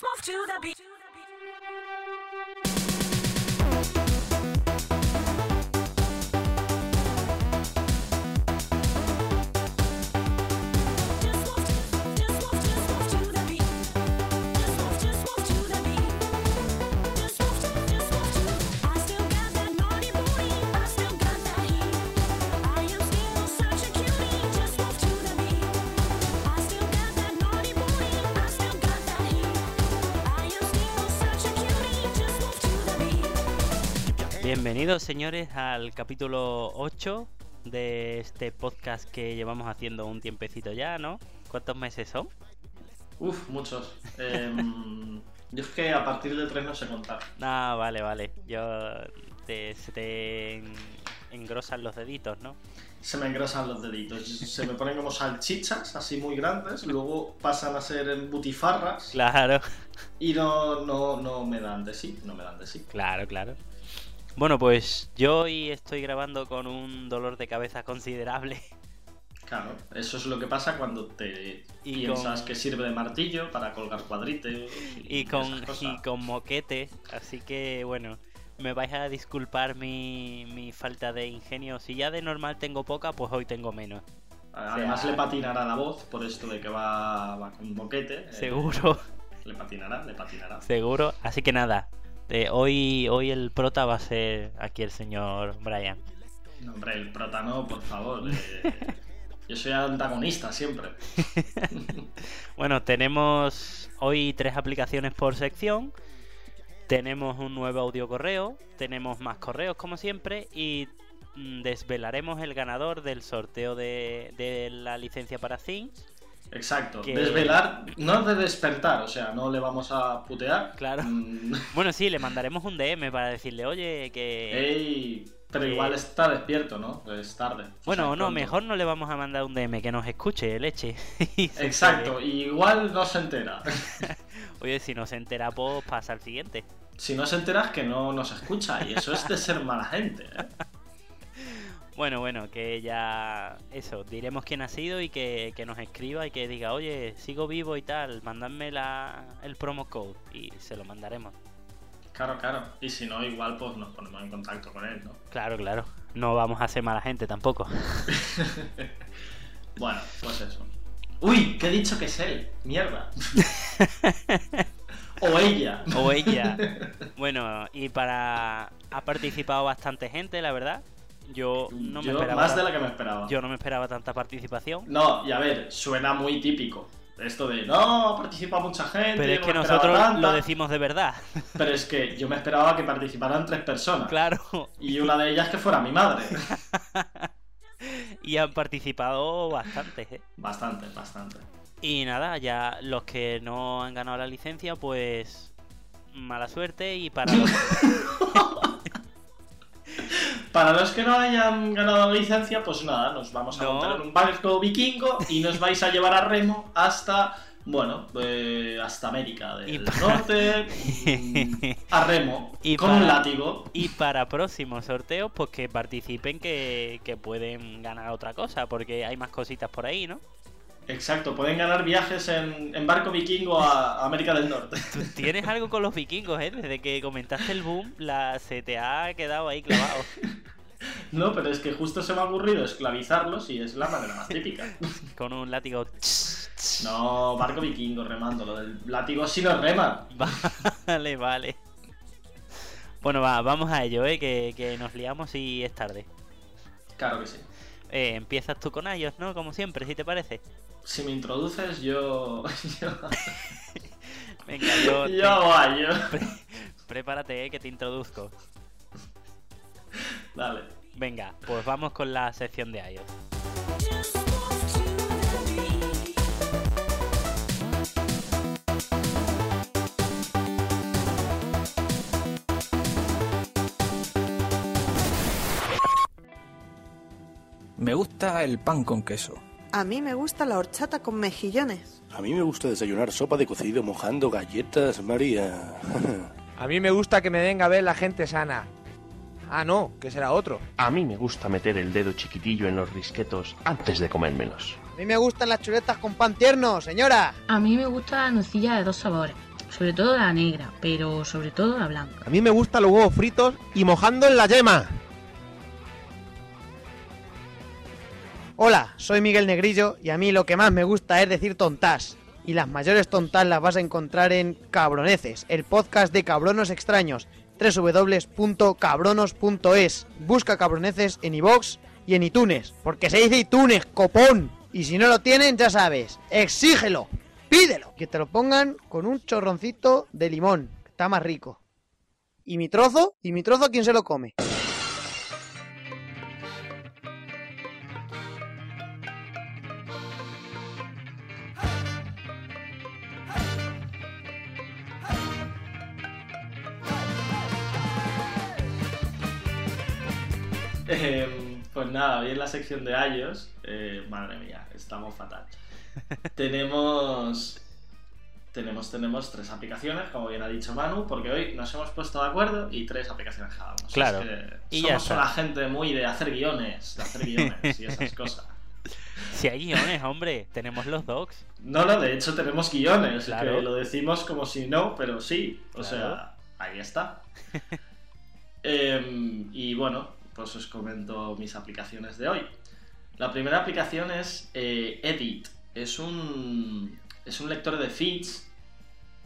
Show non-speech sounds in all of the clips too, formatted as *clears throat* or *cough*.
Move to the beat. Bienvenidos señores al capítulo 8 de este podcast que llevamos haciendo un tiempecito ya, ¿no? ¿Cuántos meses son? Uf, muchos. Em, *laughs* yo es que a partir de tres no sé contar. Ah, vale, vale. Yo te, se te en- engrosan los deditos, ¿no? Se me engrosan los deditos. Se me ponen como salchichas, así muy grandes. Luego pasan a ser butifarras. Claro, Y no, no, no me dan de sí. No me dan de sí. claro, claro. Bueno, pues yo hoy estoy grabando con un dolor de cabeza considerable. Claro, eso es lo que pasa cuando te Y piensas con- que sirve de martillo para colgar cuadritos. y con, y con moquetes, así que bueno, me vais a disculpar mi, mi falta de ingenio. Si ya de normal tengo poca, pues hoy tengo menos. Además o sea- le patinará la voz por esto de que va, va con boquete. eh, Seguro, le patinará, le patinará. seguro. Así que nada, eh, hoy, hoy el prota va a ser aquí el señor Brian. No, hombre, el prota no, por favor. eh, yo soy antagonista siempre. *laughs* Bueno, tenemos hoy tres aplicaciones por sección. Tenemos un nuevo audio correo, tenemos más correos como siempre y mm, desvelaremos el ganador del sorteo de, de la licencia para Things. Exacto. Que- Desvelar, no de despertar, o sea, no le vamos a putear. Claro. Mm, *laughs* Bueno, sí, le mandaremos un DM para decirle, oye, que... ey, pero que- igual está despierto, ¿no? Es tarde. o Bueno, sea, no, pronto. mejor no le vamos a mandar un DM, que nos escuche, leche. *laughs* Y se Exacto, igual no se entera. *laughs* Oye, si no se entera, pues pasa al siguiente. si no se entera es que no nos escucha, y eso es de ser mala gente. ¿eh? Bueno, bueno, que ya eso, diremos quién ha sido y que, que nos escriba y que diga, oye, sigo vivo y tal, mandadme la, el promo code y se lo mandaremos. Claro, claro. Y si no, igual pues nos ponemos en contacto con él, ¿no? Claro, claro, no vamos a ser mala gente tampoco. *laughs* Bueno, pues eso. Uy, que he dicho que es él. Mierda. *laughs* o ella. o ella. *laughs* Bueno, y para... Ha participado bastante gente, la verdad. Yo no me Yo, esperaba... más de la que me esperaba. Yo no me esperaba tanta participación. No, y a ver, suena muy típico. Esto de, no, participa mucha gente. Pero es que nosotros tanta". lo decimos de verdad. Pero es que yo me esperaba que participaran tres personas. Claro. Y una de ellas que fuera mi madre. *laughs* Y han participado bastantes, ¿eh? bastante, bastante. Y nada, ya los que no han ganado la licencia, pues mala suerte y para *laughs* los... *laughs* Para los que no hayan ganado la licencia, pues nada, nos vamos a No. montar en un barco vikingo y nos vais a llevar a remo hasta, bueno, eh, hasta América del para- Norte, mm, a remo, *laughs* Y con para- un látigo. y para próximos sorteos, pues que participen que, que pueden ganar otra cosa, porque hay más cositas por ahí, ¿no? Exacto, pueden ganar viajes en, en barco vikingo a América del Norte. *laughs* Tú tienes algo con los vikingos, ¿eh? Desde que comentaste el boom, la se te ha quedado ahí clavado. No, pero es que justo se me ha ocurrido esclavizarlos y es la manera más típica. *laughs* Con un látigo. No, barco vikingo remando, lo del látigo sí no rema. *laughs* Vale, vale. Bueno, va, vamos a ello, ¿eh? Que, que nos liamos y es tarde. Claro que sí. Eh, empiezas tú con ellos, ¿no? Como siempre, si te parece. Si me introduces, yo. *laughs* yo, *laughs* Venga, yo. te- yo yo. Prepárate, ¿eh? Que te introduzco. Dale. Venga, pues vamos con la sección de iOS. Me gusta el pan con queso. A mí me gusta la horchata con mejillones. A mí me gusta desayunar sopa de cocido mojando galletas, María. *laughs* A mí me gusta que me den a ver la gente sana. Ah, no, que será otro. A mí me gusta meter el dedo chiquitillo en los risquetos antes de comérmelos. A mí me gustan las chuletas con pan tierno, señora. A mí me gusta la nocilla de dos sabores, sobre todo la negra, pero sobre todo la blanca. A mí me gustan los huevos fritos y mojando en la yema. Hola, soy Miguel Negrillo y a mí lo que más me gusta es decir tontas. Y las mayores tontas las vas a encontrar en Cabroneces, el podcast de cabronos extraños, www.cabronos.es. Busca Cabroneces en iVoox y en iTunes, porque se dice iTunes, copón. Y si no lo tienen, ya sabes, exígelo, pídelo. Que te lo pongan con un chorroncito de limón, está más rico. ¿Y mi trozo? ¿Y mi trozo quién se lo come? Eh, pues nada, hoy en la sección de iOS, eh, madre mía, estamos fatal. *laughs* tenemos, tenemos, tenemos tres aplicaciones, como bien ha dicho Manu, porque hoy nos hemos puesto de acuerdo y tres aplicaciones cada uno. Claro. Es que Y ya somos está. una gente muy de hacer guiones, de hacer guiones y esas cosas. *laughs* Si hay guiones, hombre, tenemos los docs. No, no, de hecho tenemos guiones, Claro. que lo decimos como si no, pero sí. O Claro. sea, ahí está. *laughs* Em, y bueno, pues os comento mis aplicaciones de hoy. La primera aplicación es eh, Edit. Es un, es un lector de feeds,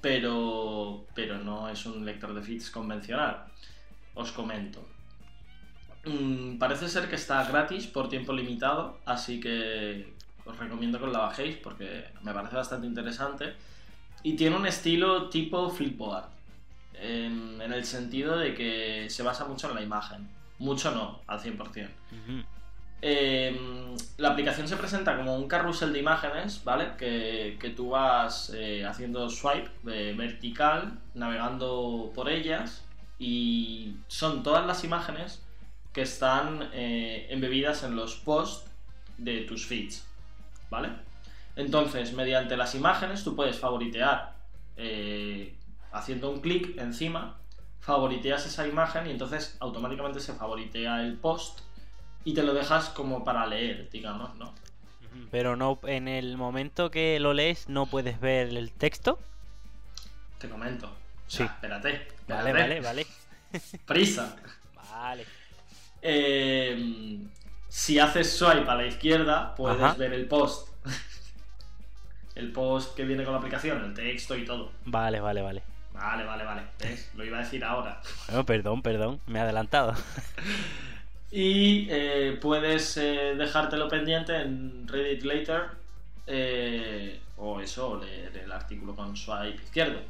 pero, pero no es un lector de feeds convencional. Os comento. Mm, parece ser que está gratis por tiempo limitado, así que os recomiendo que os la bajéis porque me parece bastante interesante. Y tiene un estilo tipo Flipboard, en, en el sentido de que se basa mucho en la imagen. Mucho no, al 100%. Ujú. Eh, la aplicación se presenta como un carrusel de imágenes, ¿vale? Que, que tú vas eh, haciendo swipe eh, vertical, navegando por ellas, y son todas las imágenes que están eh, embebidas en los posts de tus feeds, ¿vale? Entonces, mediante las imágenes tú puedes favoritear haciendo un clic encima, favoriteas esa imagen y entonces automáticamente se favoritea el post y te lo dejas como para leer, digamos, ¿no? Pero no, en el momento que lo lees no puedes ver el texto. Te comento. Sí. sea, espérate, Vale, espérate. vale, vale. *laughs* *laughs* Prisa. Vale. Eh, si haces swipe a la izquierda, puedes Ajá. ver el post. *laughs* el post que viene con la aplicación, el texto y todo. Vale, vale, vale. Vale, vale, vale. ¿Ves? Lo iba a decir ahora. Bueno, perdón, perdón, me he adelantado. *laughs* Y eh, puedes eh, dejártelo pendiente en Reddit Later. eh, o eso, o leer el artículo con swipe izquierdo.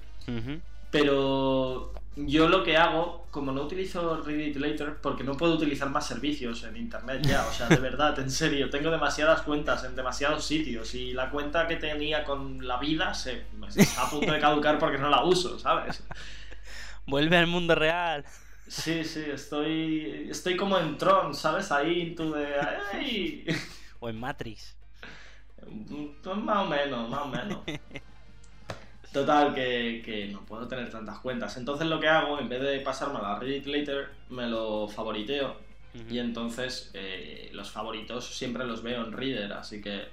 Pero yo lo que hago, como no utilizo Reddit Later, porque no puedo utilizar más servicios en internet ya, o sea, de verdad, en serio, tengo demasiadas cuentas en demasiados sitios y la cuenta que tenía con la vida se está a punto de caducar porque no la uso, ¿sabes? Vuelve al mundo real. Sí, sí, estoy estoy como en Tron, ¿sabes? Ahí into de ¡ay! O en Matrix. Pues más o menos, más o menos. *laughs* Total, que, que no puedo tener tantas cuentas. Entonces lo que hago, en vez de pasarme a la Reddit Later, me lo favoriteo. Y entonces eh, los favoritos siempre los veo en Reader, así que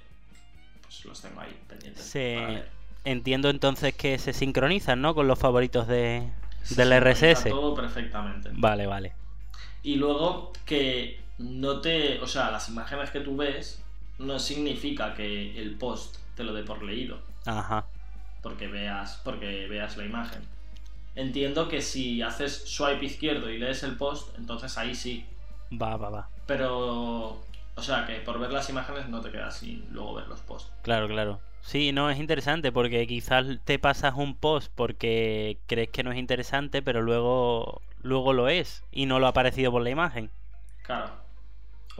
pues los tengo ahí pendientes. Leer. Entiendo entonces que se sincronizan, ¿no? Con los favoritos de, Se del RSS. Todo perfectamente. Vale, vale. Y luego que no te. O sea, las imágenes que tú ves no significa que el post te lo dé por leído. Ajá. Porque veas, porque veas la imagen. Entiendo que si haces swipe izquierdo y lees el post, entonces ahí sí. Va, va, va. Pero, o sea, que por ver las imágenes no te quedas sin luego ver los posts. Claro, claro. Sí, no, es interesante porque quizás te pasas un post porque crees que no es interesante, pero luego, luego lo es y no lo ha aparecido por la imagen. Claro.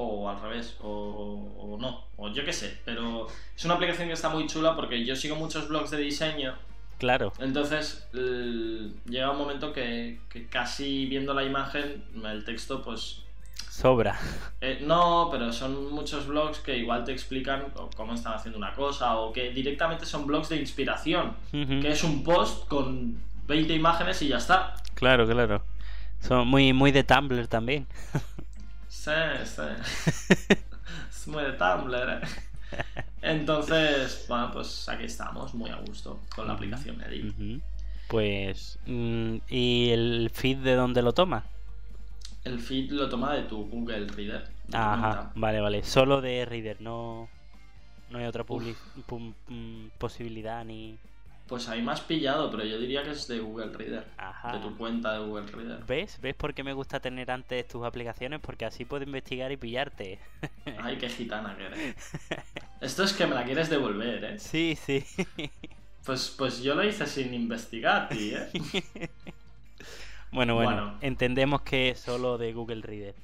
O al revés, o, o no, o yo qué sé. Pero es una aplicación que está muy chula porque yo sigo muchos blogs de diseño. Claro. Entonces, llega un momento que, que casi viendo la imagen, el texto pues Sobra. Eh, no, pero son muchos blogs que igual te explican cómo están haciendo una cosa o que directamente son blogs de inspiración, que es un post con 20 imágenes y ya está. Claro, claro. Son muy, muy de Tumblr también. *laughs* Sí, sí. *laughs* es muy de Tumblr, ¿eh? Entonces, bueno, pues aquí estamos, muy a gusto con la aplicación Edit. Pues. mm, ¿Y el feed de dónde lo toma? El feed lo toma de tu Google Reader. Ajá, vale, vale. Solo de Reader, no. No hay otra mm, posibilidad ni. Pues ahí me has pillado, pero yo diría que es de Google Reader. Ajá. De tu cuenta de Google Reader. ¿Ves? ¿Ves por qué me gusta tener antes tus aplicaciones? Porque así puedo investigar y pillarte. *laughs* Ay, qué gitana que eres. Esto es que me la quieres devolver, ¿eh? Sí, sí. Pues, pues yo lo hice sin investigar, tío, ¿eh? *laughs* bueno, bueno, Bueno. entendemos que es solo de Google Reader.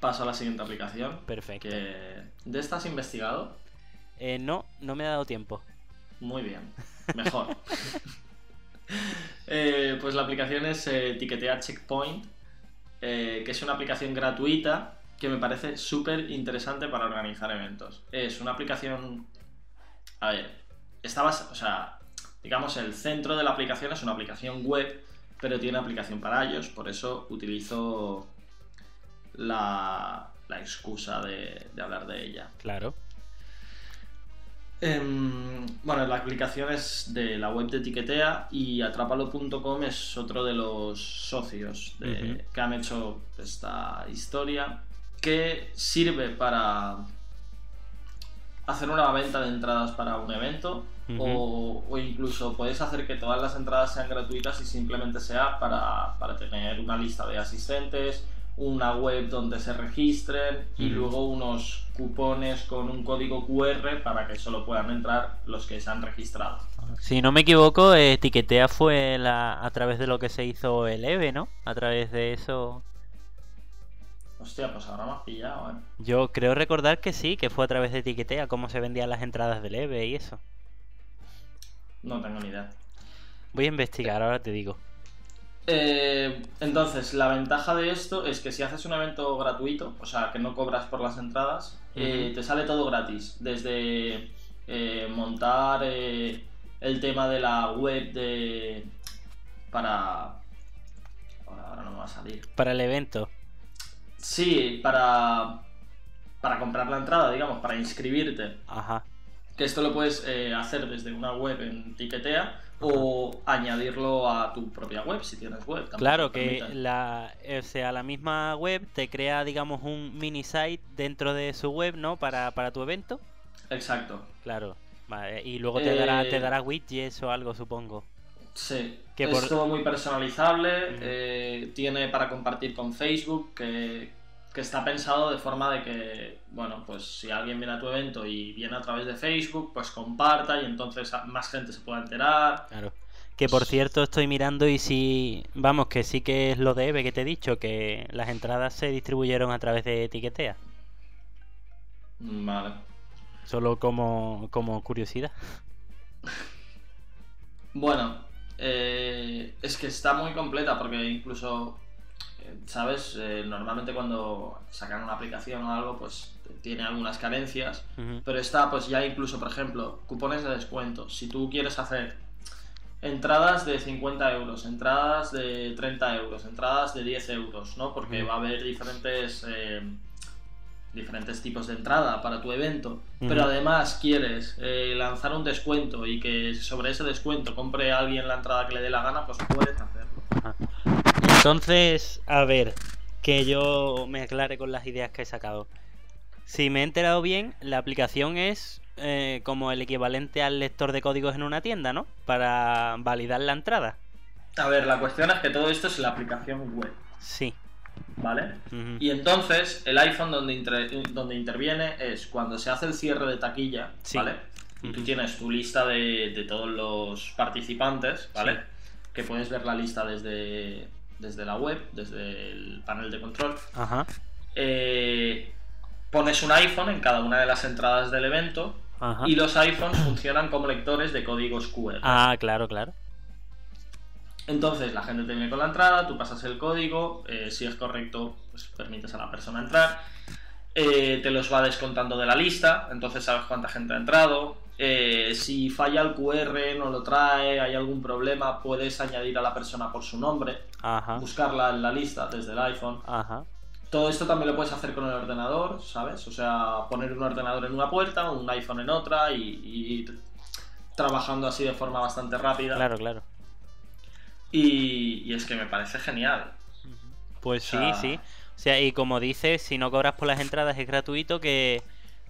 Paso a la siguiente aplicación. Perfecto. Que... ¿De esta has investigado? Eh, no, no me ha dado tiempo. Muy bien. Mejor. *laughs* Eh, pues la aplicación es eh, Tiquetea Checkpoint, eh, que es una aplicación gratuita que me parece súper interesante para organizar eventos. Es una aplicación... A ver, está bas- O sea, digamos, el centro de la aplicación es una aplicación web, pero tiene aplicación para iOS, por eso utilizo la, la excusa de hablar de ella. Claro. Em, bueno, la aplicación es de la web de Etiquetea y Atrápalo.com es otro de los socios de- que han hecho esta historia que sirve para hacer una venta de entradas para un evento o, o incluso puedes hacer que todas las entradas sean gratuitas y simplemente sea para, para tener una lista de asistentes, una web donde se registren y luego unos cupones con un código QR para que solo puedan entrar los que se han registrado. Si no me equivoco, eh, Etiquetea fue la, a través de lo que se hizo el EVE, ¿no? A través de eso. Hostia, pues ahora me has pillado, ¿eh? Yo creo recordar que sí, que fue a través de Etiquetea, cómo se vendían las entradas del EVE y eso. No tengo ni idea. Voy a investigar, ahora te digo. Eh, entonces, la ventaja de esto es que si haces un evento gratuito, o sea, que no cobras por las entradas, eh, te sale todo gratis. Desde eh, montar eh, el tema de la web de. para. Ahora, ahora no me va a salir. Para el evento. Sí, para. para comprar la entrada, digamos, para inscribirte. Ajá. Que esto lo puedes hacer desde una web en Tiquetea o añadirlo a tu propia web si tienes web. Claro que la, o sea, la misma web te crea, digamos, un mini site dentro de su web, ¿no? Para, para tu evento. Exacto. Claro. Vale, Y luego te dará, Eh, te dará widgets o algo, supongo. Sí, Que es por- todo muy personalizable, Ujú. eh, tiene para compartir con Facebook, que, que está pensado de forma de que, bueno, pues si alguien viene a tu evento y viene a través de Facebook, pues comparta y entonces más gente se pueda enterar. Claro. Que por cierto estoy mirando y si... Vamos, que sí que es lo de Eve que te he dicho, que las entradas se distribuyeron a través de Etiquetea. Vale. Solo como, como curiosidad. *laughs* Bueno, eh, es que está muy completa porque incluso, ¿sabes? Eh, normalmente cuando sacan una aplicación o algo, pues tiene algunas carencias. Pero está, pues ya incluso, por ejemplo, cupones de descuento. Si tú quieres hacer entradas de 50 euros, entradas de 30 euros, entradas de 10 euros, ¿no? Porque va a haber diferentes, eh, diferentes tipos de entrada para tu evento. Pero además quieres eh, lanzar un descuento y que sobre ese descuento compre alguien la entrada que le dé la gana, pues puedes hacerlo. Entonces, a ver, que yo me aclare con las ideas que he sacado. Si me he enterado bien, la aplicación es eh, como el equivalente al lector de códigos en una tienda, ¿no? Para validar la entrada. A ver, la cuestión es que todo esto es la aplicación web, Sí. ¿vale? Y entonces el iPhone donde, inter- donde interviene es cuando se hace el cierre de taquilla, Sí. ¿vale? Y tú Ujú. tienes tu lista de, de todos los participantes, ¿vale? Sí. Que puedes ver la lista desde, desde la web, desde el panel de control. Ajá. Eh, pones un iPhone en cada una de las entradas del evento Ajá. y los iPhones funcionan como lectores de códigos QR. Ah, claro, claro. Entonces la gente te viene con la entrada, tú pasas el código, eh, si es correcto, pues permites a la persona entrar, eh, te los va descontando de la lista, entonces sabes cuánta gente ha entrado. eh, si falla el QR, no lo trae, hay algún problema, puedes añadir a la persona por su nombre, Ajá. buscarla en la lista desde el iPhone. Ajá. Todo esto también lo puedes hacer con el ordenador, ¿sabes? O sea, poner un ordenador en una puerta, un iPhone en otra y, y ir trabajando así de forma bastante rápida. Claro, claro. Y, y es que me parece genial. Pues O sea- sí, sí. O sea, y como dices, si no cobras por las entradas es gratuito que,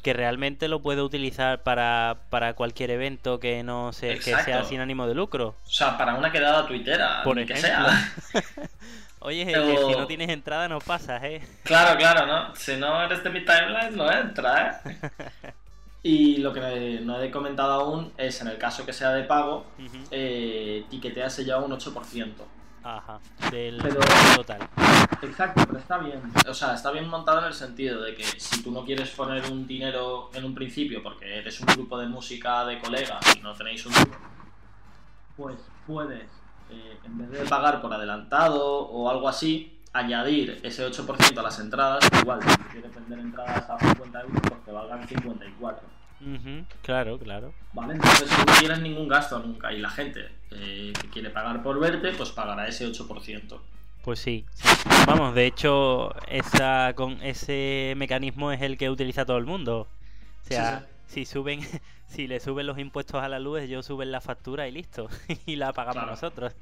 que realmente lo puedes utilizar para, para cualquier evento que no que sea sin ánimo de lucro. O sea, para una quedada tuitera, Por que sea. *laughs* Oye, que si no tienes entrada no pasas, ¿eh? Claro, claro, ¿no? Si no eres de mi timeline, no entra, ¿eh? *laughs* Y lo que no he comentado aún es, en el caso que sea de pago, Ujú. eh, Tiquetea se lleva un 8%. Ajá, del Pero- total. Exacto, pero está bien. O sea, está bien montado en el sentido de que si tú no quieres poner un dinero en un principio porque eres un grupo de música de colegas y no tenéis un duro, pues puedes, eh, en vez de pagar por adelantado o algo así, añadir ese 8% a las entradas. Igual, si quieres vender entradas a 50 euros, pues que valgan 54. Claro, claro. ¿Vale? Entonces no tienes ningún gasto nunca y la gente eh, que quiere pagar por verte, pues pagará ese 8%. Pues sí, sí. Vamos, de hecho, esa, con ese mecanismo es el que utiliza todo el mundo. O sea, si suben, *laughs* si le suben los impuestos a la luz, ellos suben la factura y listo. *laughs* y la pagamos Claro. nosotros.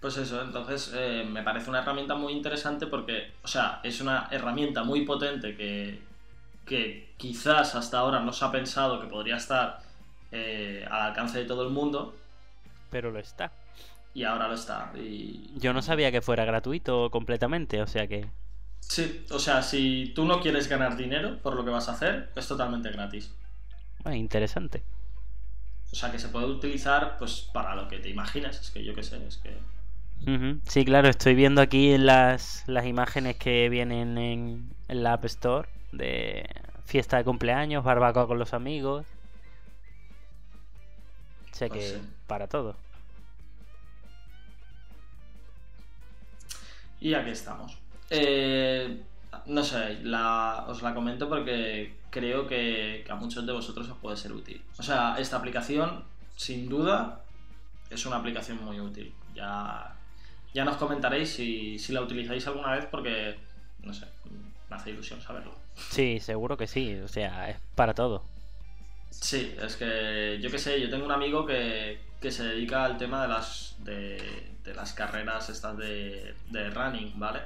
Pues eso, entonces eh, me parece una herramienta muy interesante porque, o sea, es una herramienta muy potente que, que quizás hasta ahora no se ha pensado que podría estar eh, al alcance de todo el mundo Pero lo está. y ahora lo está. Y... Yo no sabía que fuera gratuito completamente, o sea que. Sí, o sea, si tú no quieres ganar dinero por lo que vas a hacer, es totalmente gratis. bueno, interesante. O sea, que se puede utilizar pues para lo que te imagines. Es que yo qué sé, es que... Sí, claro, estoy viendo aquí las, las imágenes que vienen en, en la App Store de fiesta de cumpleaños, barbacoa con los amigos. O sea Pues que sí. para todo. Y aquí estamos. Eh, no sé, la- os la comento porque creo que, que a muchos de vosotros os puede ser útil. O sea, esta aplicación, sin duda, es una aplicación muy útil. Ya, ya nos comentaréis si, si la utilizáis alguna vez porque, no sé, me hace ilusión saberlo. Sí, seguro que sí, o sea, es para todo. Sí, es que yo qué sé, yo tengo un amigo que, que se dedica al tema de las, de, de las carreras estas de, de running, ¿vale?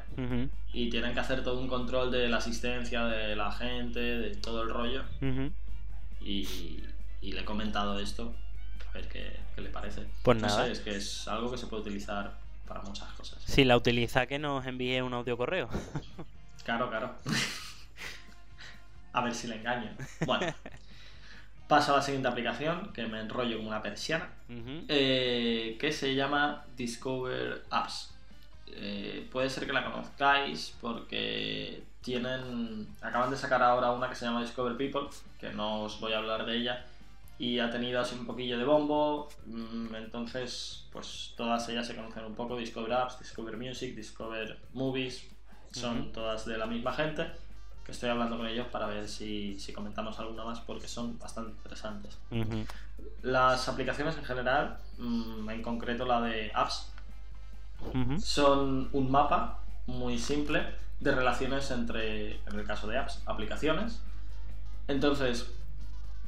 Y tienen que hacer todo un control de la asistencia de la gente, de todo el rollo. y le he comentado esto, a ver qué, qué le parece. Pues no nada. sé, es que es algo que se puede utilizar para muchas cosas. Si la utiliza, que nos envíe un audio correo. *laughs* Claro, claro. a ver si le engaño. Bueno, paso a la siguiente aplicación, que me enrollo como una persiana. Eh, que se llama Discover Apps. Eh, puede ser que la conozcáis porque tienen. Acaban de sacar ahora una que se llama Discover People, que no os voy a hablar de ella. Y ha tenido así un poquillo de bombo. mm, Entonces, pues todas ellas se conocen un poco: Discover Apps, Discover Music, Discover Movies. Son todas de la misma gente. Que estoy hablando con ellos para ver si, si comentamos alguna más porque son bastante interesantes. Las aplicaciones en general, mm, en concreto la de apps, son un mapa muy simple de relaciones entre, en el caso de apps, aplicaciones. Entonces,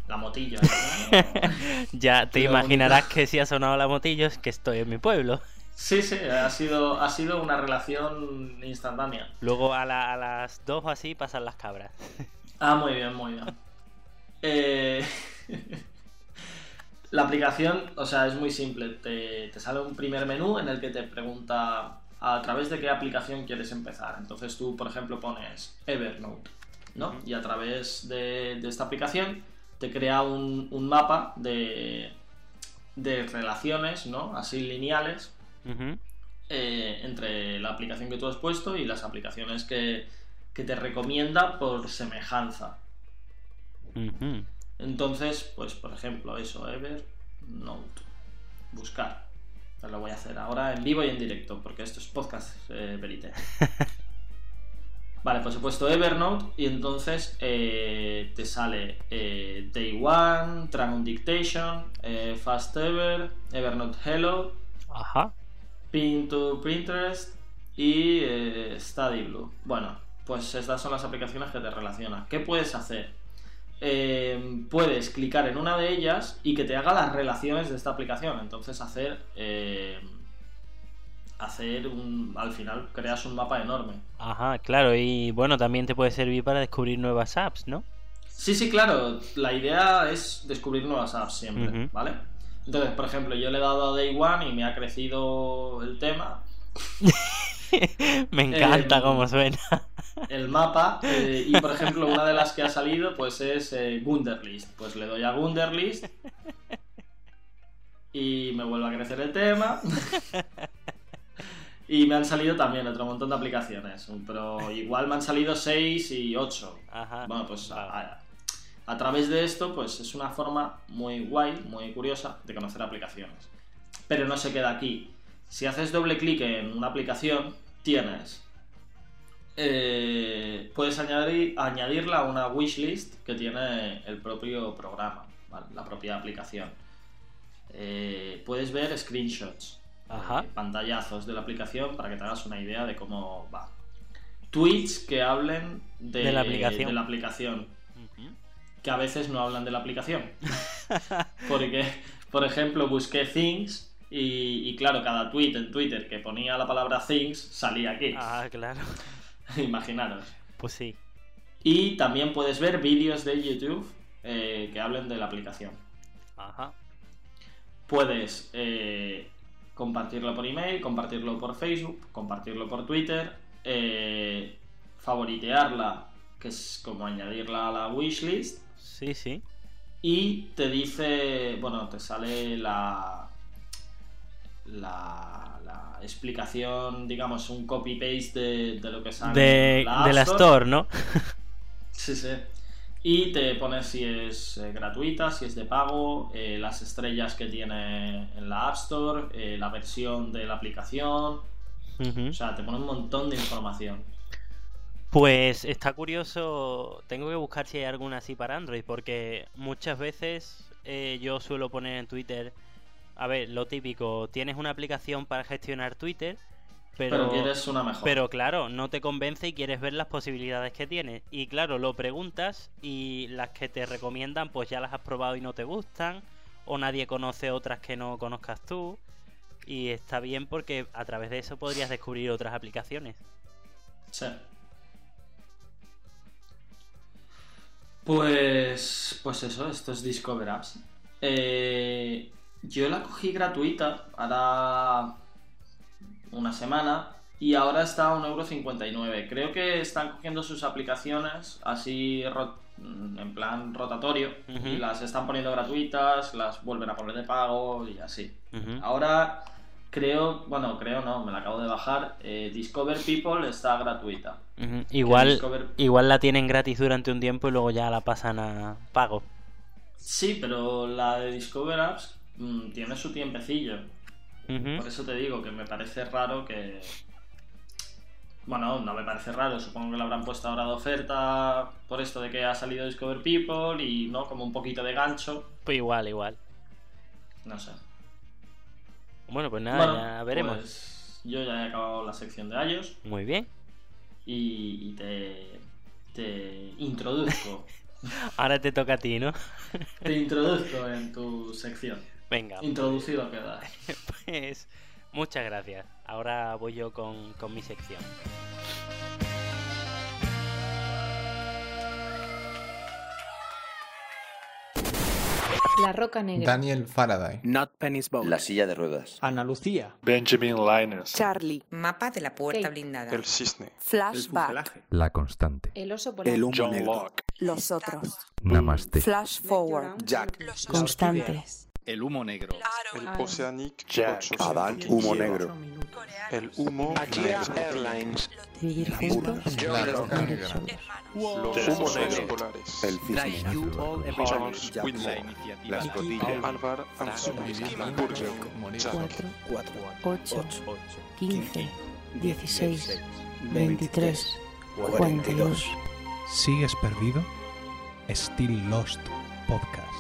la motilla. ¿no? *laughs* Ya te imaginarás que si ha sonado la motillo es que estoy en mi pueblo. Sí, sí, ha sido, ha sido una relación instantánea. Luego a, la- a las dos o así pasan las cabras. *laughs* Ah, muy bien, muy bien. Eh, *laughs* La aplicación, o sea, es muy simple. Te, te sale un primer menú en el que te pregunta a través de qué aplicación quieres empezar. Entonces tú, por ejemplo, pones Evernote, ¿no? Y a través de, de esta aplicación te crea un, un mapa de, de relaciones, ¿no? Así lineales Eh, entre la aplicación que tú has puesto y las aplicaciones que, que te recomienda por semejanza. Entonces, pues por ejemplo, eso, Evernote. Buscar. Pues lo voy a hacer ahora en vivo y en directo, porque esto es podcast eh, Verité. *laughs* Vale, pues he puesto Evernote y entonces eh, te sale eh, Day One, Dragon Dictation, eh, Fast Ever, Evernote Hello, Ajá. Pin to Pinterest y eh, Study Blue. Bueno, pues estas son las aplicaciones que te relacionan. ¿Qué puedes hacer? eh, puedes clicar en una de ellas y que te haga las relaciones de esta aplicación. Entonces hacer... eh, hacer un... Al final creas un mapa enorme. Ajá, claro, y bueno, también te puede servir para descubrir nuevas apps, ¿no? Sí, sí, claro. La idea es descubrir nuevas apps siempre. ¿vale? Entonces, por ejemplo, yo le he dado a Day One y me ha crecido el tema, *laughs* Me encanta Eh, cómo suena. el mapa, eh, y por ejemplo, una de las que ha salido, pues es eh, Gunderlist. Pues le doy a Gunderlist y me vuelve a crecer el tema. Y me han salido también otro montón de aplicaciones, pero igual me han salido 6 y 8. Ajá. Bueno, pues a, a- a través de esto, pues es una forma muy guay, muy curiosa de conocer aplicaciones. Pero no se queda aquí. Si haces doble clic en una aplicación, tienes. eh, puedes añadir, añadirla a una wishlist que tiene el propio programa, ¿vale? la propia aplicación. Eh, puedes ver screenshots, Ajá. eh, pantallazos de la aplicación para que te hagas una idea de cómo va. Tweets que hablen de, De la aplicación. de la aplicación Ujú. Que a veces no hablan de la aplicación. *laughs* Porque, por ejemplo, busqué Things y, y claro, cada tweet en Twitter que ponía la palabra Things salía aquí. Ah, claro. *laughs* Imaginaros. Pues sí. Y también puedes ver vídeos de YouTube eh, que hablen de la aplicación. Ajá. Puedes eh, compartirlo por email, compartirlo por Facebook, compartirlo por Twitter, eh, favoritearla, que es como añadirla a la wishlist, Sí, sí. y te dice, bueno, te sale la, la, la explicación, digamos, un copy-paste de, de lo que sale De, en App de la Store, ¿no? *laughs* Sí, sí. Y te pones si es eh, gratuita, si es de pago, eh, las estrellas que tiene en la App Store, eh, la versión de la aplicación. O sea, te pone un montón de información. Pues está curioso, tengo que buscar si hay alguna así para Android, porque muchas veces eh, yo suelo poner en Twitter, a ver, lo típico, tienes una aplicación para gestionar Twitter, pero, Pero, quieres una mejor. pero claro, no te convence y quieres ver las posibilidades que tiene. Y claro, lo preguntas y las que te recomiendan pues ya las has probado y no te gustan, o nadie conoce otras que no conozcas tú. Y está bien porque a través de eso podrías descubrir otras aplicaciones. Sí. Pues, pues eso, esto es Discover Apps. Eh, yo la cogí gratuita hará una semana y ahora está a 1,59€. Creo que están cogiendo sus aplicaciones así en plan rotatorio y las están poniendo gratuitas, las vuelven a poner de pago y así. Ahora creo, bueno, creo no, me la acabo de bajar. eh, Discover People está gratuita. Igual, Discover- igual la tienen gratis durante un tiempo y luego ya la pasan a pago. Sí, pero la de Discover Apps mm, tiene su tiempecillo. Por eso te digo que me parece raro que. Bueno, no me parece raro, supongo que lo habrán puesto ahora de oferta por esto de que ha salido Discover People y no como un poquito de gancho. Pues igual, igual. No sé. Bueno, pues nada, Bueno, ya veremos. pues yo ya he acabado la sección de iOS Muy bien. y, y te, te introduzco. *laughs* Ahora te toca a ti, ¿no? te introduzco en tu sección. Venga, Introducido queda. *laughs* pues muchas gracias. Ahora voy yo con, con mi sección. La Roca Negra. Daniel Faraday. Not Penny's Boat. La silla de ruedas. Ana Lucía. Benjamin Linus. Charlie. Mapa de la puerta Kate. blindada. El cisne. Flashback. La constante. El oso polar. El humo John negro. Locke. Los otros. Namaste. Flash forward. Jack. Constantes. El humo negro. El. Oceanic. Jack. 800. Adán, humo negro. El humo. Airlines. Los humos negros. polares. El físico. Charles Whitmore. La escotilla. Álvar Anselm. Burger. Jack. 4, 8, 15, 16, 23, 42. ¿Sigues perdido? Still Lost Podcast.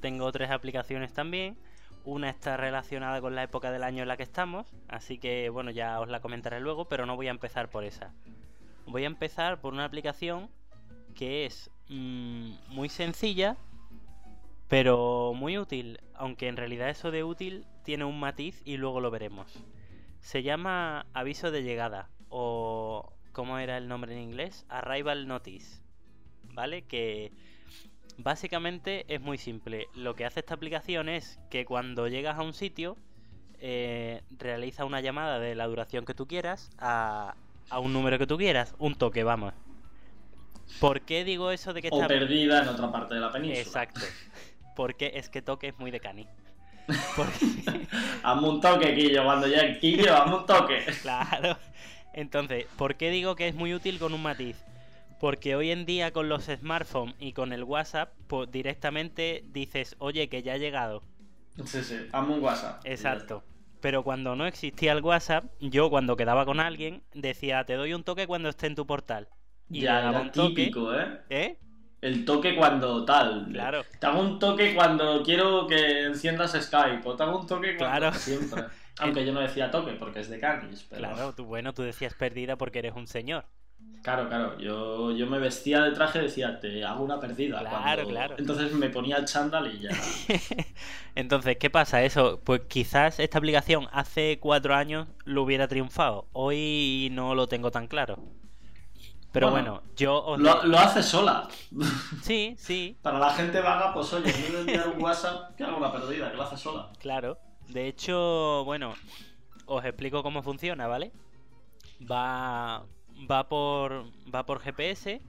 Tengo tres aplicaciones también. Una está relacionada con la época del año en la que estamos, así que bueno, ya os la comentaré luego, pero no voy a empezar por esa. Voy a empezar por una aplicación que es mm, muy sencilla, pero muy útil, aunque en realidad eso de útil tiene un matiz y luego lo veremos. Se llama aviso de llegada o ¿cómo era el nombre en inglés? Arrival Notice. ¿Vale? Que básicamente es muy simple. Lo que hace esta aplicación es que cuando llegas a un sitio eh, realiza una llamada de la duración que tú quieras a, a un número que tú quieras, un toque, vamos. ¿Por qué digo eso de que O está perdida en otra parte de la península. Exacto. Porque es que toque es muy de cani. *laughs* Hazme un toque, Quillo. Cuando ya Quillo, hazme un toque. Claro. Entonces, ¿por qué digo que es muy útil con un matiz? Porque hoy en día con los smartphones y con el WhatsApp, pues directamente dices, oye, que ya ha llegado. Sí, sí. Hazme un WhatsApp. Exacto. Pero cuando no existía el WhatsApp, yo cuando quedaba con alguien decía, te doy un toque cuando esté en tu portal. Y ya era un toque. típico, ¿eh? ¿Eh? El toque cuando tal. Claro. Te hago un toque cuando quiero que enciendas Skype. O te hago un toque cuando Claro. siempre. *laughs* Aunque yo no decía toque porque es de canis. Pero... Claro, tú, bueno, tú decías perdida porque eres un señor. Claro, claro. Yo, yo me vestía de traje y decía, te hago una perdida. Claro, cuando- claro. Entonces me ponía el chándal y ya. *laughs* Entonces, ¿qué pasa? Eso, pues quizás esta aplicación hace cuatro años lo hubiera triunfado. Hoy no lo tengo tan claro. Pero bueno, yo os Lo, lo hace sola. *laughs* Sí, sí. Para la gente vaga, pues oye, en vez de enviar un WhatsApp, que haga una perdida, que lo hace sola. Claro. De hecho, bueno, os explico cómo funciona, ¿vale? Va, va por, va por GPS.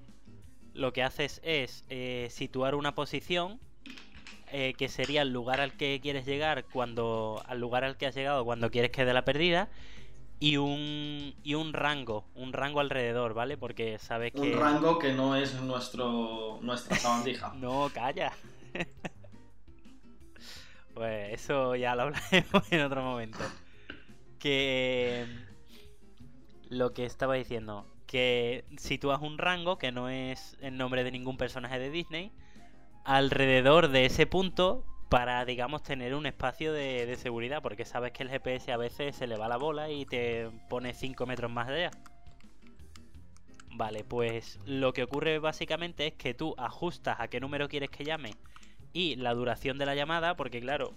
Lo que haces es eh, situar una posición eh, que sería el lugar al que quieres llegar cuando, al lugar al que has llegado cuando quieres que dé la perdida y un y un rango, un rango alrededor, ¿vale? Porque sabes que Un rango que no es nuestro nuestra *laughs* sabandija. no, calla. *laughs* pues eso ya lo hablaremos *laughs* en otro momento. Que lo que estaba diciendo, que sitúas un rango que no es el nombre de ningún personaje de Disney alrededor de ese punto para, digamos, tener un espacio de, seguridad, porque sabes que el GPS a veces se le va la bola y te pone 5 metros más allá. Vale, pues lo que ocurre básicamente es que tú ajustas a qué número quieres que llame y la duración de la llamada, porque claro,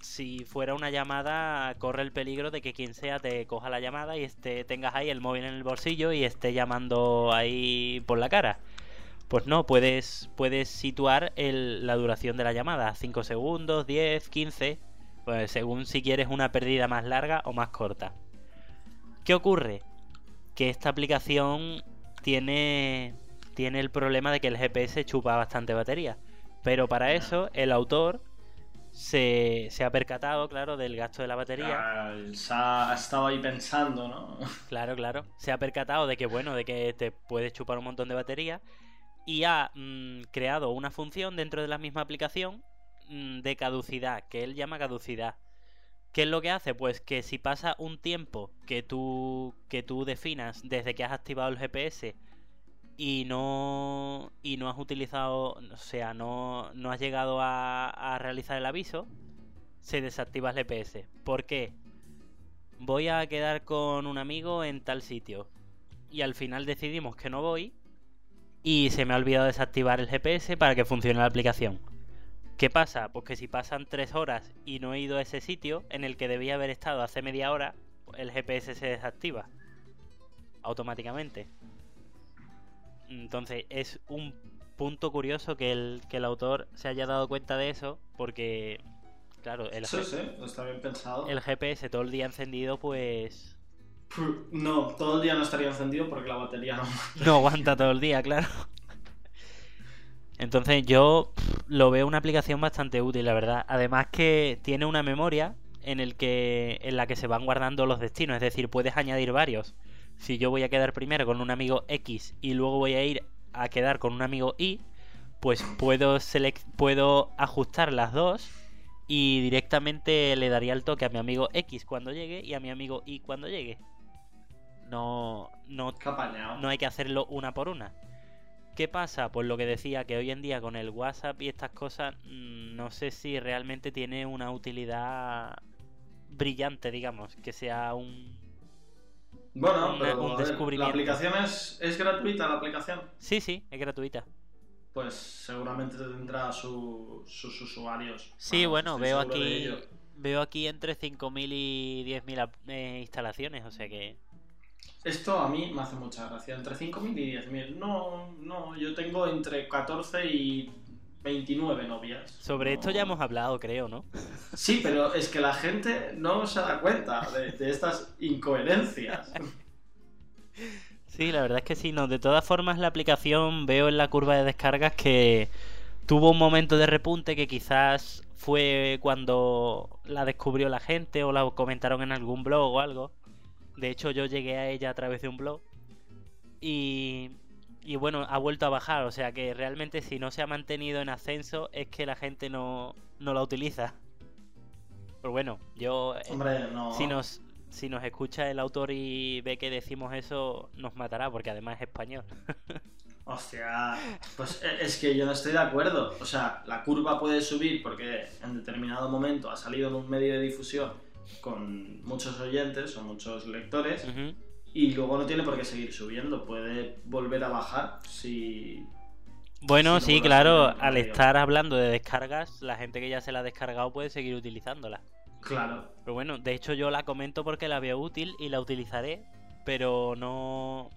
si fuera una llamada corre el peligro de que quien sea te coja la llamada y esté, tengas ahí el móvil en el bolsillo y esté llamando ahí por la cara. Pues no, puedes, puedes situar el- la duración de la llamada, 5 segundos, 10, 15, pues según si quieres una pérdida más larga o más corta. ¿Qué ocurre? Que esta aplicación tiene, tiene el problema de que el GPS chupa bastante batería. Pero para eso el autor se, se ha percatado, claro, del gasto de la batería. Ah, se ha, ha estado ahí pensando, ¿no? *laughs* Claro, claro. Se ha percatado de que, bueno, de que te puedes chupar un montón de batería. Y ha mm, creado una función dentro de la misma aplicación mm, de caducidad, que él llama caducidad. ¿Qué es lo que hace? Pues que si pasa un tiempo que tú, que tú definas desde que has activado el GPS y no, y no has utilizado, o sea, no, no has llegado a, realizar el aviso, se desactiva el GPS. ¿Por qué? Voy a quedar con un amigo en tal sitio. Y al final decidimos que no voy. Y se me ha olvidado desactivar el GPS para que funcione la aplicación. ¿Qué pasa? Pues que si pasan tres horas y no he ido a ese sitio en el que debía haber estado hace media hora, el GPS se desactiva automáticamente. Entonces es un punto curioso que el, que el autor se haya dado cuenta de eso porque, claro, el, Sí, G- sí, está bien pensado. el GPS todo el día encendido pues No, todo el día no estaría encendido porque la batería no. no aguanta todo el día, claro. Entonces yo lo veo una aplicación bastante útil, la verdad. Además que tiene una memoria en el que en la que se van guardando los destinos, es decir, puedes añadir varios. Si yo voy a quedar primero con un amigo X y luego voy a ir a quedar con un amigo Y, pues puedo puedo ajustar las dos y directamente le daría el toque a mi amigo X cuando llegue y a mi amigo Y cuando llegue. No no no hay que hacerlo una por una. ¿Qué pasa? Pues lo que decía, que hoy en día con el WhatsApp y estas cosas, mm, no sé si realmente tiene una utilidad brillante, digamos, que sea un... Bueno, pero un ver, la aplicación es, es gratuita, la aplicación. Sí, sí, es gratuita. Pues seguramente tendrá su- sus usuarios. Sí, bueno, veo aquí veo aquí entre 5.000 y 10.000 ap- eh, instalaciones, o sea que... Esto a mí me hace mucha gracia. Entre 5.000 y 10.000. No, no, yo tengo entre 14 y 29 novias. Sobre esto ya hemos hablado, creo, ¿no? Sí, pero es que la gente no se da cuenta de, de estas incoherencias. Sí, la verdad es que sí, no. De todas formas, la aplicación veo en la curva de descargas que tuvo un momento de repunte que quizás fue cuando la descubrió la gente o la comentaron en algún blog o algo. De hecho, yo llegué a ella a través de un blog. Y, y bueno, ha vuelto a bajar. O sea que realmente si no se ha mantenido en ascenso es que la gente no, no la utiliza. Pero bueno, yo... eh, Hombre, no. Si nos, si nos escucha el autor y ve que decimos eso, nos matará, porque además es español. *laughs* Hostia, pues e- es que yo no estoy de acuerdo. O sea, la curva puede subir porque en determinado momento ha salido en un medio de difusión con muchos oyentes o muchos lectores y luego no tiene por qué seguir subiendo. Puede volver a bajar si... Bueno, si sí, claro, al estar hablando de descargas, la gente que ya se la ha descargado puede seguir utilizándola. Claro. Pero bueno, de hecho yo la comento porque la veo útil y la utilizaré, pero no...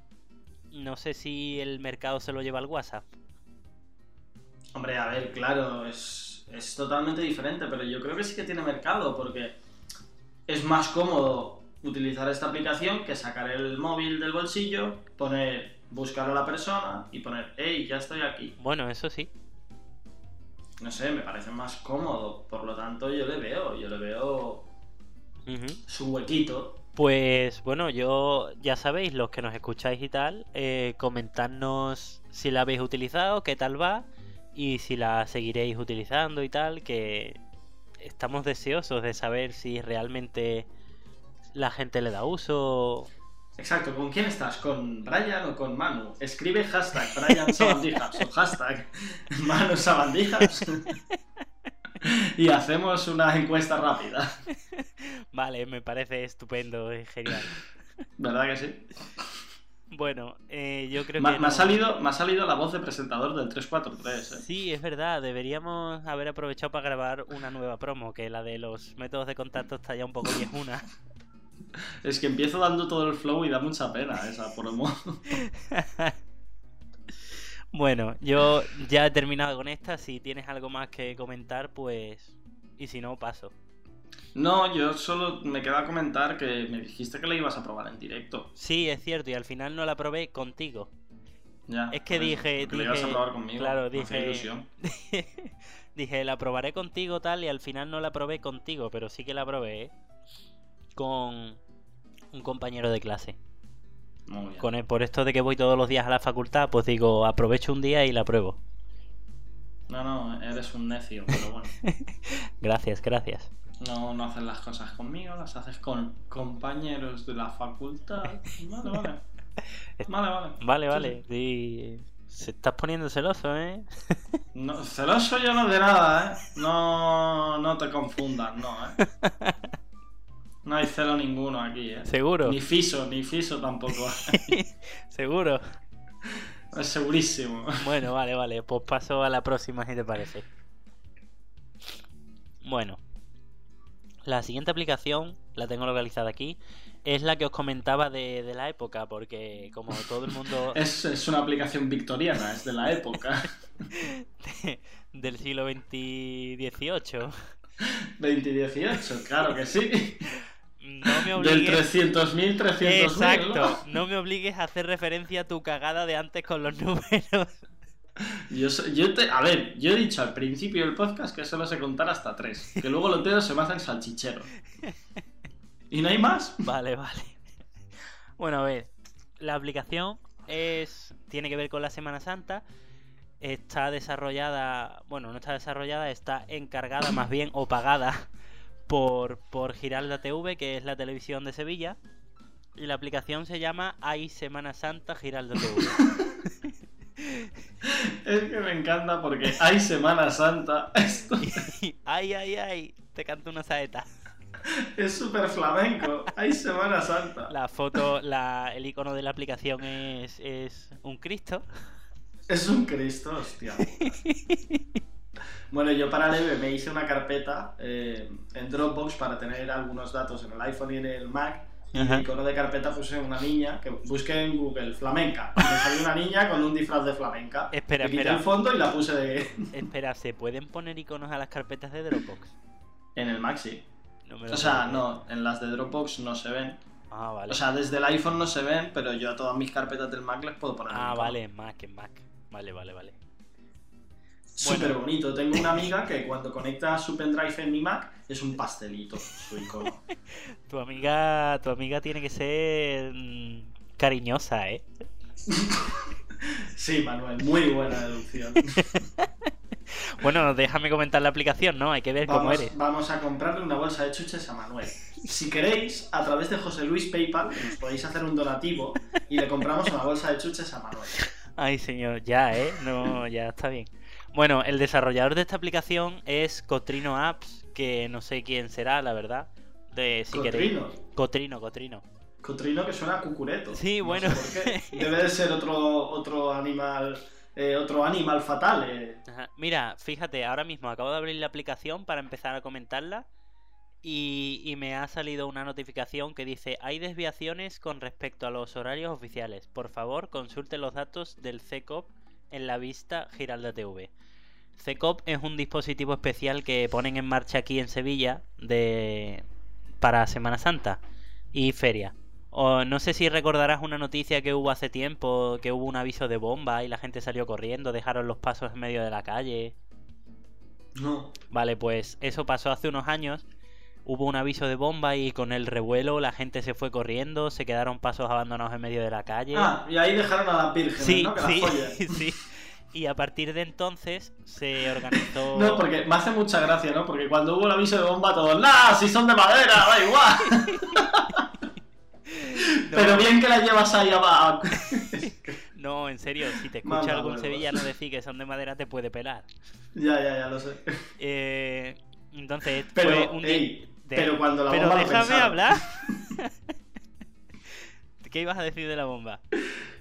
No sé si el mercado se lo lleva al WhatsApp. Hombre, a ver, claro, es, es totalmente diferente, pero yo creo que sí que tiene mercado porque es más cómodo utilizar esta aplicación que sacar el móvil del bolsillo, poner, buscar a la persona y poner, hey, ya estoy aquí. Bueno, eso sí. No sé, me parece más cómodo, por lo tanto yo le veo, yo le veo su huequito. Pues bueno, yo ya sabéis, los que nos escucháis y tal, eh, comentadnos si la habéis utilizado, qué tal va y si la seguiréis utilizando y tal, que estamos deseosos de saber si realmente la gente le da uso. Exacto, ¿con quién estás? ¿Con Brian o con Manu? Escribe hashtag Brian Sabandijas o hashtag Manu Sabandijas y hacemos una encuesta rápida. Vale, me parece estupendo, es genial. ¿Verdad que sí? Bueno, eh, yo creo que... me ha salido, me ha salido la voz de presentador del 343, ¿eh? Sí, es verdad, deberíamos haber aprovechado para grabar una nueva promo, que la de los métodos de contacto está ya un poco viejuna. *laughs* Es que empiezo dando todo el flow y da mucha pena esa promo. *laughs* Bueno, yo ya he terminado con esta. Si tienes algo más que comentar, pues. Y si no, paso. No, yo solo me queda comentar que me dijiste que la ibas a probar en directo. Sí, es cierto, y al final no la probé contigo. Ya, Es que por eso, dije. porque la dije ibas a probar conmigo. Claro, dije. ilusión. *laughs* dije, la probaré contigo tal, y al final no la probé contigo, pero sí que la probé ¿eh? Con un compañero de clase. Muy bien. Con el- por esto de que voy todos los días a la facultad, pues digo, aprovecho un día y la pruebo. No, no, eres un necio, pero bueno. *laughs* Gracias, gracias. No, no haces las cosas conmigo, las haces con compañeros de la facultad. Vale, vale. Vale, *laughs* vale. Vale, vale. sí. Se estás poniendo celoso, ¿eh? *laughs* No, celoso yo no de nada, ¿eh? No, no te confundas, no, ¿eh? No hay celo ninguno aquí, ¿eh? ¿Seguro? Ni fiso, ni fiso tampoco. *laughs* Seguro. es segurísimo. Bueno, vale, vale. Pues paso a la próxima, si te parece. Bueno. La siguiente aplicación, la tengo localizada aquí, es la que os comentaba de, de la época, porque como todo el mundo *laughs* Es, es una aplicación victoriana, es de la época. *laughs* del siglo XXVIII, 2018, claro que sí. No me *laughs* Del obligues... 300.000, 300.000. Exacto, no me obligues a hacer referencia a tu cagada de antes con los *laughs* números. Yo, yo te, a ver, yo he dicho al principio del podcast que solo sé contar hasta tres. Que luego los dedos se me hacen salchichero. ¿Y no hay más? Vale, vale. Bueno, a ver, la aplicación es tiene que ver con la Semana Santa. Está desarrollada, bueno, no está desarrollada, está encargada más bien o pagada por, por Giralda TV, que es la televisión de Sevilla. Y la aplicación se llama Hay Semana Santa Giralda TV. *laughs* Es que me encanta porque hay Semana Santa. *laughs* Esto *laughs* ay, ay, ay, te canto una saeta. es súper flamenco. Hay Semana Santa. La foto, la, el icono de la aplicación es, es un Cristo. Es un Cristo, hostia. Bueno, yo para Leve me hice una carpeta eh, en Dropbox para tener algunos datos en el iPhone y en el Mac. Y el icono de carpeta puse una niña que busqué en Google flamenca. Y me salió una niña con un disfraz de flamenca. Espera, Le quité espera. el fondo y la puse de... Espera, ¿se pueden poner iconos a las carpetas de Dropbox? en el Mac, sí. No me O sea, no, en las de Dropbox no se ven. Ah, vale. O sea, desde el iPhone no se ven, pero yo a todas mis carpetas del Mac les puedo poner. el ah, vale, en Mac, en Mac. Vale, vale, vale. Súper bonito. Tengo una amiga que cuando conecta su pendrive en mi Mac es un pastelito, su icono. *laughs* Tu amiga, tu amiga tiene que ser mm, cariñosa, ¿eh? *laughs* Sí, Manuel, muy buena deducción. *laughs* Bueno, déjame comentar la aplicación, ¿no? Hay que ver cómo eres. vamos a comprarle una bolsa de chuches a Manuel. Si queréis, a través de José Luis PayPal, nos podéis hacer un donativo y le compramos una bolsa de chuches a Manuel. Ay, señor, ya, ¿eh? No, ya está bien. Bueno, el desarrollador de esta aplicación es Cotrino Apps, que no sé quién será, la verdad. De, si queréis. ¿Cotrino? Cotrino, Cotrino. Cotrino que suena a cucureto. Sí, No bueno. sé por qué. Debe de ser otro, otro animal. eh, otro animal fatal. eh. Ajá. Mira, fíjate, ahora mismo acabo de abrir la aplicación para empezar a comentarla y, y me ha salido una notificación que dice hay desviaciones con respecto a los horarios oficiales. Por favor, consulte los datos del CECOP en la vista Giralda TV. CECOP es un dispositivo especial que ponen en marcha aquí en Sevilla de para Semana Santa y feria. O no sé si recordarás una noticia que hubo hace tiempo, que hubo un aviso de bomba y la gente salió corriendo, dejaron los pasos en medio de la calle. No. Vale, pues eso pasó hace unos años. Hubo un aviso de bomba y con el revuelo la gente se fue corriendo, se quedaron pasos abandonados en medio de la calle. Ah, y ahí dejaron a las vírgenes, sí, ¿no? Que *laughs* sí. Y a partir de entonces se organizó. *laughs* No, porque me hace mucha gracia, ¿no? Porque cuando hubo el aviso de bomba, todos, ¡nah! Si son de madera, da igual. *laughs* Pero bien que la llevas ahí abajo. No, en serio, si te Manda escucha algún huevos. sevillano decir que son de madera, te puede pelar. ya, ya, ya lo sé. Eh, entonces, Pero, fue un ey, de- pero cuando la Pero bomba lo déjame pensaron. hablar. *laughs* *laughs* ¿Qué ibas a decir de la bomba?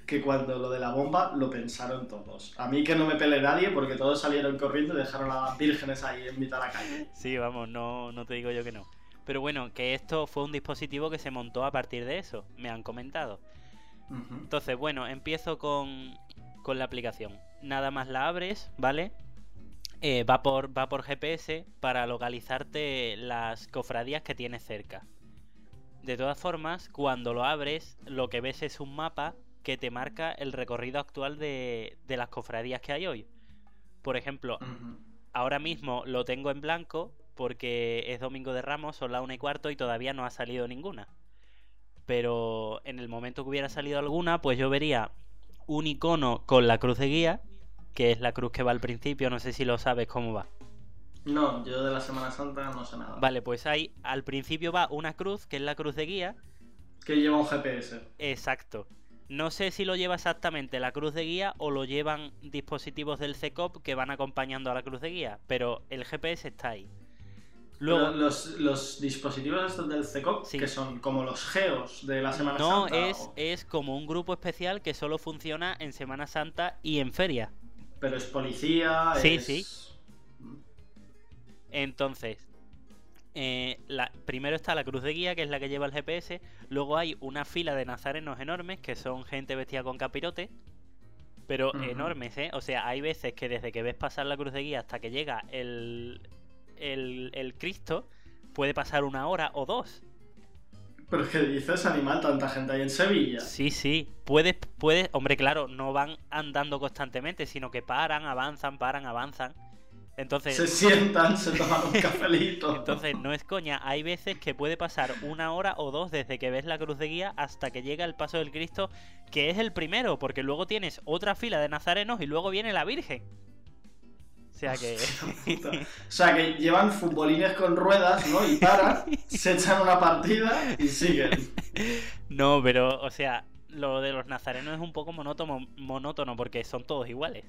Que cuando lo de la bomba lo pensaron todos. A mí que no me pele nadie porque todos salieron corriendo y dejaron a las vírgenes ahí en mitad de la calle. Sí, vamos, no, no te digo yo que no. Pero bueno, que esto fue un dispositivo que se montó a partir de eso, me han comentado. Entonces, bueno, empiezo con, con la aplicación. Nada más la abres, ¿vale? Eh, va, por, va por GPS para localizarte las cofradías que tienes cerca. De todas formas, cuando lo abres, lo que ves es un mapa que te marca el recorrido actual de, de las cofradías que hay hoy. Por ejemplo, ahora mismo lo tengo en blanco porque es domingo de Ramos, son las una y cuarto y todavía no ha salido ninguna. Pero en el momento que hubiera salido alguna, pues yo vería un icono con la cruz de guía, que es la cruz que va al principio, no sé si lo sabes cómo va. No, yo de la Semana Santa no sé nada. Vale, pues ahí al principio va una cruz, que es la cruz de guía. Que lleva un GPS. Exacto. No sé si lo lleva exactamente la cruz de guía o lo llevan dispositivos del CECOP que van acompañando a la cruz de guía, pero el GPS está ahí. Luego, los, los dispositivos estos del CECOP, que son como los geos de la Semana no Santa. es, o- es como un grupo especial que solo funciona en Semana Santa y en feria. Pero es policía. Sí, es- sí. Entonces, eh, la- primero está la cruz de guía, que es la que lleva el GPS. Luego hay una fila de nazarenos enormes, que son gente vestida con capirote. Pero enormes, ¿eh? O sea, hay veces que desde que ves pasar la cruz de guía hasta que llega el, el, el Cristo, puede pasar una hora o dos. Pero que dices, animal, tanta gente hay en Sevilla. Sí, sí. Puedes, puedes, hombre, claro, no van andando constantemente, sino que paran, avanzan, paran, avanzan. Entonces, Se sientan, se toman un cafelito. *laughs* entonces no es coña. Hay veces que puede pasar una hora o dos desde que ves la cruz de guía hasta que llega el paso del Cristo, que es el primero, porque luego tienes otra fila de nazarenos y luego viene la Virgen. O sea que. *laughs* O sea, que llevan futbolines con ruedas, ¿no? Y paran, se echan una partida y siguen. No, pero, o sea, lo de los nazarenos es un poco monótono, monótono porque son todos iguales.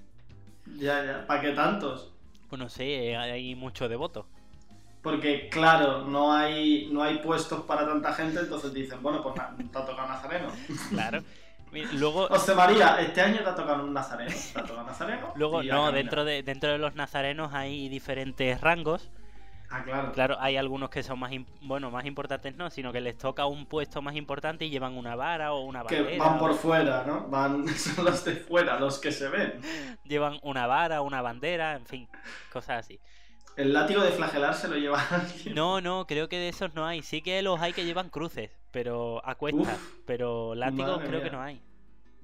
Ya, ya. ¿Para qué tantos? Pues no sé, hay mucho devoto. Porque, claro, no hay, no hay puestos para tanta gente, entonces dicen, bueno, pues te ha tocado Nazareno. *laughs* Claro. Luego, José María, este año te ha tocado un Nazareno. Te ha tocado Nazareno. luego no, dentro de, dentro de los nazarenos hay diferentes rangos. Ah, claro. Claro, hay algunos que son más, bueno, más importantes no, sino que les toca un puesto más importante y llevan una vara o una Que bandera. van por o- fuera, ¿no? Van, *laughs* son los de fuera, los que se ven. Llevan una vara, una bandera, en fin, cosas así. El látigo de flagelar se lo lleva *laughs* alguien. No, no, creo que de esos no hay. Sí que los hay que llevan cruces, pero a cuestas. Uf, pero látigos creo mía. que no hay.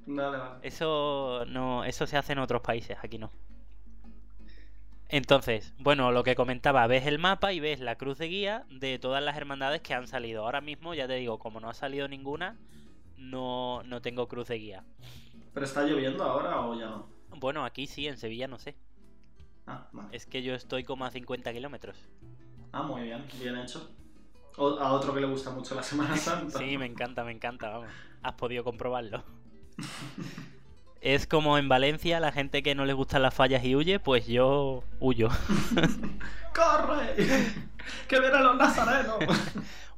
Vale, vale. Eso no, eso se hace en otros países, aquí no. Entonces, bueno, lo que comentaba, ves el mapa y ves la cruz de guía de todas las hermandades que han salido. Ahora mismo, ya te digo, como no ha salido ninguna, no, no tengo cruz de guía. ¿Pero está lloviendo ahora o ya no? Bueno, aquí sí, en Sevilla no sé. Ah, vale. Es que yo estoy como a 50 kilómetros. Ah, muy bien, bien hecho. O- a otro que le gusta mucho la Semana *laughs* Santa. Sí, me encanta, me encanta, vamos. Has podido comprobarlo. *laughs* Es como en Valencia, la gente que no le gustan las fallas y huye, pues yo huyo. *laughs* ¡Corre! ¡Que vienen los nazarenos! *laughs*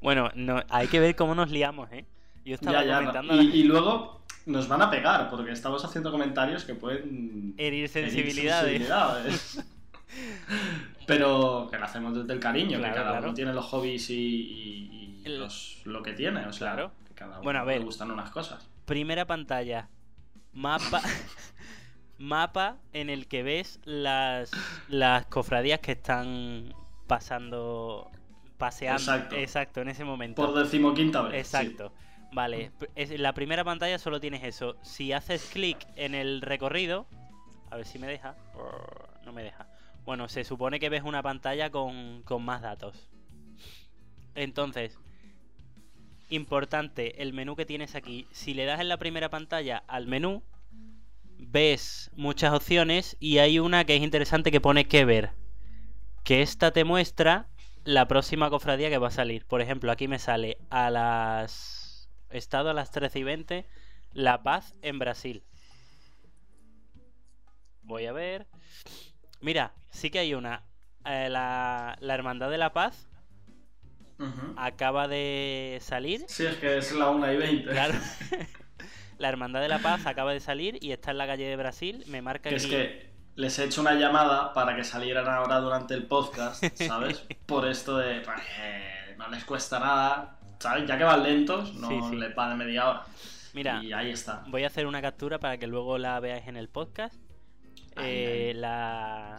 Bueno, no, hay que ver cómo nos liamos, ¿eh? Yo estaba ya, ya, no. comentando y, y luego nos van a pegar, porque estamos haciendo comentarios que pueden herir herir sensibilidades. *laughs* Pero que lo hacemos desde el cariño, Claro, que cada claro. uno tiene los hobbies y, y- y El- los- lo que tiene. O sea, Claro. que cada uno Bueno, a ver. le gustan unas cosas. Primera pantalla. Mapa. *laughs* mapa en el que ves las, las cofradías que están pasando. Paseando. Exacto. en ese momento. Por decimoquinta vez. sí. Exacto. Vale, en la primera pantalla solo tienes eso. Si haces clic en el recorrido, a ver si me deja. No me deja. Bueno, se supone que ves una pantalla con, con más datos. Entonces, importante, el menú que tienes aquí. Si le das en la primera pantalla al menú, ves muchas opciones y hay una que es interesante que pone que ver. Que esta te muestra la próxima cofradía que va a salir. Por ejemplo, aquí me sale a las... Estado a las 13 y 20, La Paz en Brasil. Voy a ver. Mira, sí que hay una. Eh, la, la Hermandad de la Paz Acaba de salir. Sí, es que es la 1 y 20. Claro. *laughs* *laughs* la Hermandad de la Paz acaba de salir y está en la calle de Brasil. Me marca Que es que les he hecho una llamada para que salieran ahora durante el podcast, ¿sabes? *laughs* Por esto de pues, eh, no les cuesta nada, ¿sabes? Ya que van lentos, no Sí, sí. les va de media hora. Mira, Y ahí está. voy a hacer una captura para que luego la veáis en el podcast. Eh, La,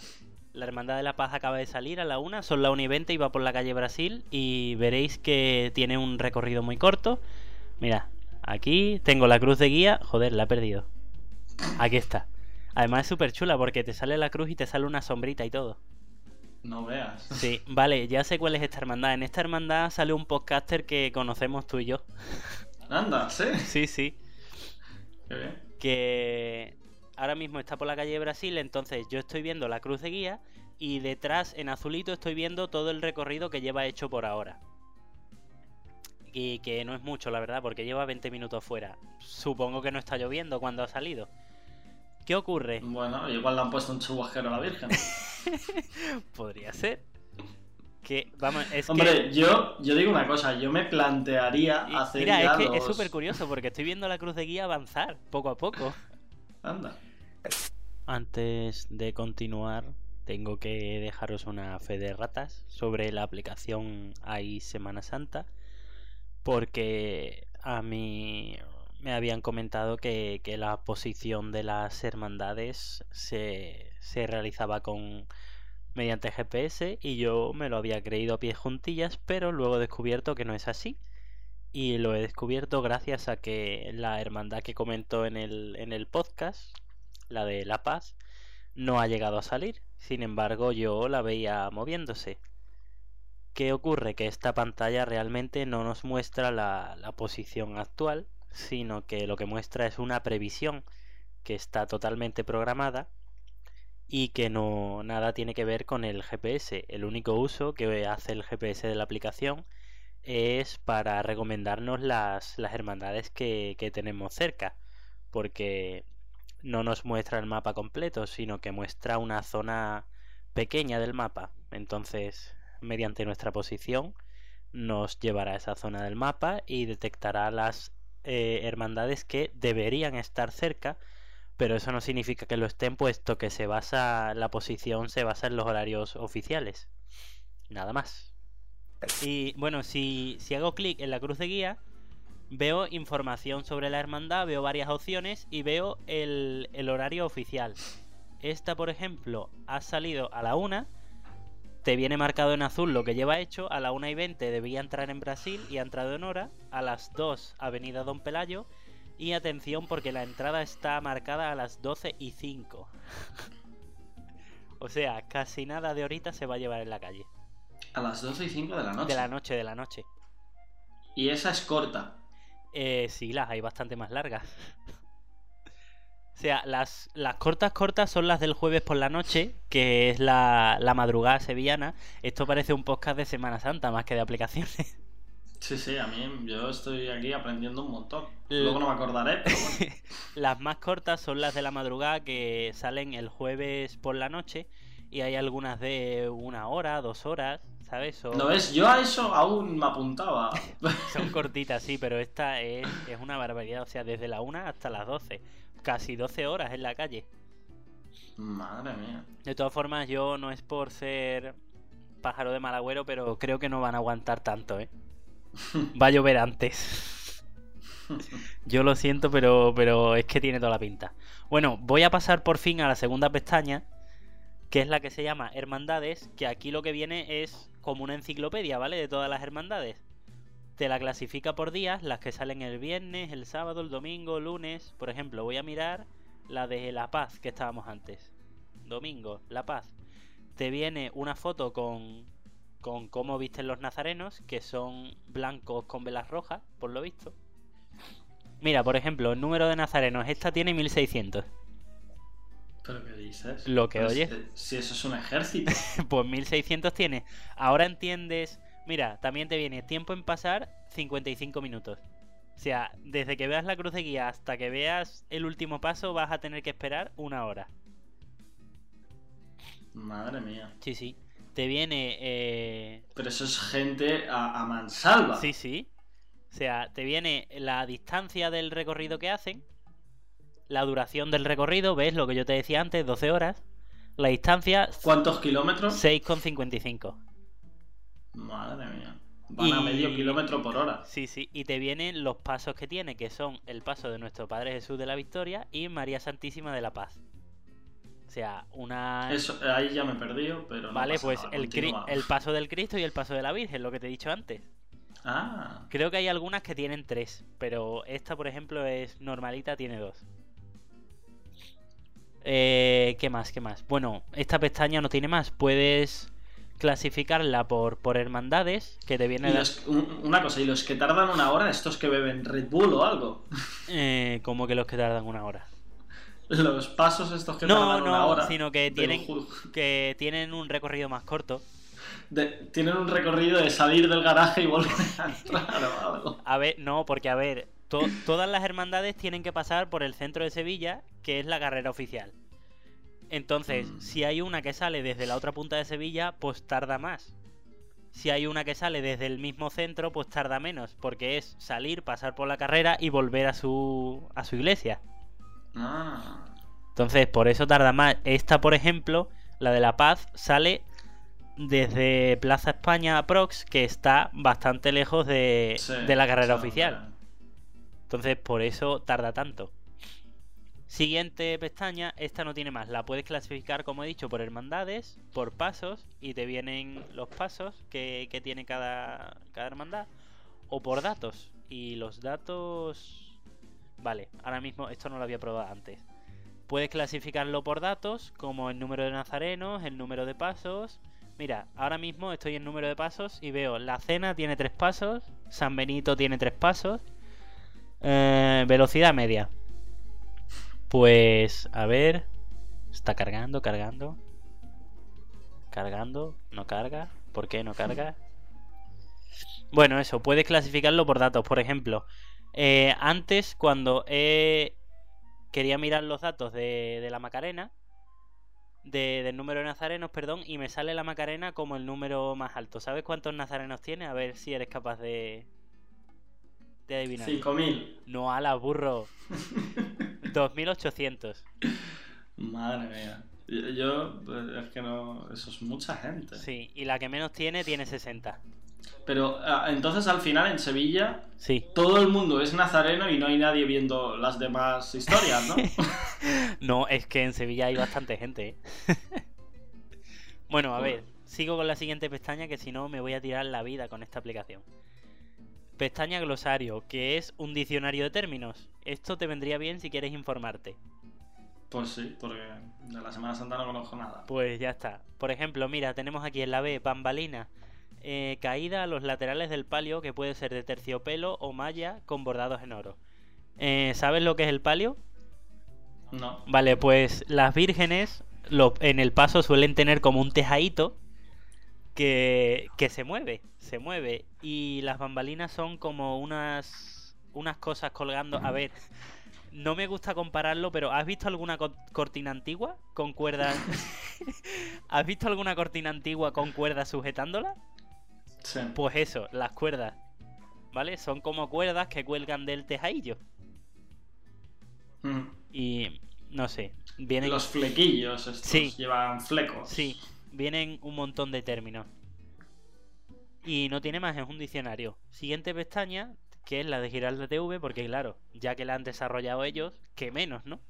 la Hermandad de la Paz acaba de salir a la una, son la 1 y 20 y va por la calle Brasil y veréis que tiene un recorrido muy corto. Mira, aquí tengo la cruz de guía, joder, la he perdido. Aquí está. Además es súper chula porque te sale la cruz y te sale una sombrita y todo. No veas. Sí, vale, ya sé cuál es esta hermandad. En esta hermandad sale un podcaster que conocemos tú y yo. Anda, ¿sí? Sí, sí. Qué bien. que ahora mismo está por la calle de Brasil, entonces yo estoy viendo la cruz de guía y detrás en azulito estoy viendo todo el recorrido que lleva hecho por ahora. Y que no es mucho, la verdad, porque lleva 20 minutos fuera. Supongo que no está lloviendo cuando ha salido. ¿Qué ocurre? Bueno, igual le han puesto un chubasquero a la Virgen. *laughs* Podría ser. Que, vamos, es que... Hombre, yo, yo digo una cosa, yo me plantearía hacer Mira, ya es que es súper curioso porque estoy viendo la cruz de guía avanzar poco a poco. Anda. Antes de continuar, tengo que dejaros una fe de ratas sobre la aplicación AI Semana Santa, porque a mí me habían comentado que, la posición de las hermandades se, realizaba con mediante GPS y yo me lo había creído a pies juntillas, pero luego he descubierto que no es así. Y lo he descubierto gracias a que la hermandad que comentó en el podcast, la de La Paz, no ha llegado a salir. Sin embargo, yo la veía moviéndose. ¿Qué ocurre? Que esta pantalla realmente no nos muestra la, la posición actual, sino que lo que muestra es una previsión que está totalmente programada y que no nada tiene que ver con el GPS. El único uso que hace el GPS de la aplicación es para recomendarnos las, las hermandades que, que tenemos cerca. Porque no nos muestra el mapa completo, sino que muestra una zona pequeña del mapa. Entonces, mediante nuestra posición, nos llevará a esa zona del mapa y detectará las eh, hermandades que deberían estar cerca, pero eso no significa que lo estén, puesto que se basa, la posición se basa en los horarios oficiales. Nada más. Y bueno, si, si hago clic en la cruz de guía, veo información sobre la hermandad, veo varias opciones y veo el, el horario oficial. Esta, por ejemplo, ha salido a la 1. Te viene marcado en azul lo que lleva hecho. A la 1 y 20 debía entrar en Brasil y ha entrado en hora. A las 2, Avenida Don Pelayo. Y atención porque la entrada está marcada a las 12 y 5. *laughs* o sea, casi nada de horita se va a llevar en la calle. A las 12 y 5 de la noche. De la noche, de la noche. Y esa es corta. Eh, sí, las hay bastante más largas. *laughs* o sea, las, las cortas cortas son las del jueves por la noche, que es la, la madrugada sevillana. Esto parece un podcast de Semana Santa más que de aplicaciones. *laughs* Sí, sí, a mí yo estoy aquí aprendiendo un montón. Luego no me acordaré, pero bueno. *laughs* Las más cortas son las de la madrugada que salen el jueves por la noche y hay algunas de una hora, dos horas, ¿sabes? Son, ¿No ves? Yo a eso aún me apuntaba. *laughs* son cortitas, sí, pero esta es, es una barbaridad. O sea, desde la una hasta las 12. Casi 12 horas en la calle. Madre mía. De todas formas, yo no es por ser pájaro de mal agüero, pero creo que no van a aguantar tanto, ¿eh? *laughs* Va a llover antes. Yo lo siento, pero, pero es que tiene toda la pinta. Bueno, voy a pasar por fin a la segunda pestaña, que es la que se llama Hermandades, que aquí lo que viene es como una enciclopedia, ¿vale? De todas las hermandades. Te la clasifica por días, las que salen el viernes, el sábado, el domingo, el lunes. Por ejemplo, voy a mirar la de La Paz que estábamos antes. Domingo, La Paz. Te viene una foto con, con cómo visten los nazarenos, que son blancos con velas rojas, por lo visto. Mira, por ejemplo, el número de nazarenos, esta tiene 1600. ¿Pero qué dices? Lo que Pues, oyes. eh, Si eso es un ejército. *laughs* pues 1600 tiene. Ahora entiendes. Mira, también te viene tiempo en pasar 55 minutos. O sea, desde que veas la cruz de guía hasta que veas el último paso vas a tener que esperar una hora. Madre mía. Sí, sí. Te viene... eh, Pero eso es gente a, a mansalva. Sí, sí. O sea, te viene la distancia del recorrido que hacen, la duración del recorrido, ¿ves? Lo que yo te decía antes, 12 horas. La distancia, ¿Cuántos kilómetros? 6,55. Madre mía. Van a medio kilómetro por hora. Sí, sí. Y te vienen los pasos que tiene, que son el paso de nuestro Padre Jesús de la Victoria y María Santísima de la Paz. O sea, una... Eso, ahí ya me he perdido, pero no vale, pasa pues nada, el, el paso del Cristo y el paso de la Virgen, lo que te he dicho antes. Ah, Creo que hay algunas que tienen tres, pero esta, por ejemplo, es normalita, tiene dos. Eh, ¿Qué más? ¿Qué más? Bueno, esta pestaña no tiene más. Puedes clasificarla por, por hermandades, que te viene y la- los- un- una cosa, y los que tardan una hora, estos que beben Red Bull o algo. *laughs* eh, como que los que tardan una hora. Los pasos estos que No, tardan una no, hora. sino que tienen, que tienen un recorrido más corto. de- tienen un recorrido de salir del garaje y volver a entrar o algo. A ver, no, porque a ver, to- todas las hermandades tienen que pasar por el centro de Sevilla, que es la carrera oficial. Entonces, Mm. si hay una que sale desde la otra punta de Sevilla, pues tarda más. Si hay una que sale desde el mismo centro, pues tarda menos, porque es salir, pasar por la carrera y volver a su a su iglesia. Ah, Entonces, por eso tarda más. Esta, por ejemplo, la de La Paz, sale desde Plaza España Prox, que está bastante lejos de, sí, de la carrera sí, oficial. Entonces, por eso tarda tanto. Siguiente pestaña, esta no tiene más. La puedes clasificar, como he dicho, por hermandades, por pasos, y te vienen los pasos que, tiene cada, cada hermandad, o por datos. Y los datos... Vale, ahora mismo esto no lo había probado antes. Puedes clasificarlo por datos, como el número de nazarenos, el número de pasos. Mira, ahora mismo estoy en número de pasos y veo la cena tiene tres pasos, San Benito tiene tres pasos, eh, velocidad media. Pues, a ver, está cargando, cargando, cargando, no carga, ¿por qué no carga? Bueno, eso, puedes clasificarlo por datos, por ejemplo. eh, antes, cuando quería mirar los datos de, de la Macarena, de- del número de nazarenos, perdón, y me sale la Macarena como el número más alto. ¿Sabes cuántos nazarenos tiene? A ver si eres capaz de, de adivinar. 5.000. No, ala, burro. *laughs* 2800. Madre mía. Yo, pues, es que no. Eso es mucha gente. Sí, y la que menos tiene tiene 60. Pero ah, entonces al final en Sevilla Sí. todo el mundo es nazareno y no hay nadie viendo las demás historias, ¿no? *laughs* No, es que en Sevilla hay bastante gente. ¿eh? *laughs* bueno, a ver, sigo con la siguiente pestaña que si no me voy a tirar la vida con esta aplicación. Pestaña glosario, que es un diccionario de términos. Esto te vendría bien si quieres informarte. Pues sí, porque de la Semana Santa no conozco nada. Pues ya está. Por ejemplo, mira, tenemos aquí en la B, bambalina. eh, caída a los laterales del palio, que puede ser de terciopelo o malla con bordados en oro. Eh, ¿Sabes lo que es el palio? No. Vale, pues las vírgenes lo- en el paso suelen tener como un tejadito que, que se mueve, se mueve. Y las bambalinas son como unas, unas cosas colgando. A ver, no me gusta compararlo, pero ¿has visto alguna co- cortina antigua con cuerdas? *laughs* ¿Has visto alguna cortina antigua con cuerdas sujetándola? Sí. Pues eso, las cuerdas. ¿Vale? Son como cuerdas que cuelgan del tejadillo. Mm. Y no sé, vienen Los flequillos estos Sí. llevan flecos. Sí, vienen un montón de términos. Y no tiene más, es un diccionario. Siguiente pestaña, que es la de Giralda TV, porque claro, ya que la han desarrollado ellos, que menos, ¿no?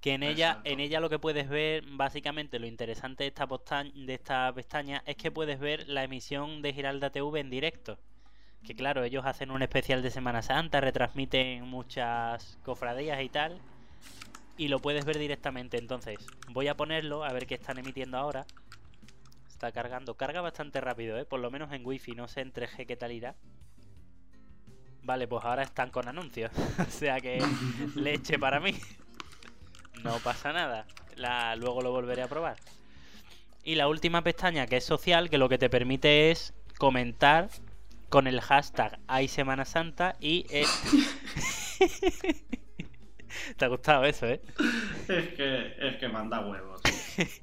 Que en ella, Exacto. en ella lo que puedes ver, básicamente lo interesante de esta, postan- de esta pestaña es que puedes ver la emisión de Giralda TV en directo. Que claro, ellos hacen un especial de Semana Santa, retransmiten muchas cofradías y tal. Y lo puedes ver directamente. Entonces, voy a ponerlo a ver qué están emitiendo ahora. Está cargando. Carga bastante rápido, ¿eh? Por lo menos en wifi. No sé en 3G qué tal irá. Vale, pues ahora están con anuncios. *laughs* o sea que *laughs* leche para mí. No pasa nada. La... Luego lo volveré a probar. Y la última pestaña, que es social, que lo que te permite es comentar con el hashtag hay Semana Santa y... eh, *laughs* *laughs* te ha gustado eso, ¿eh? Es que, es que manda huevos.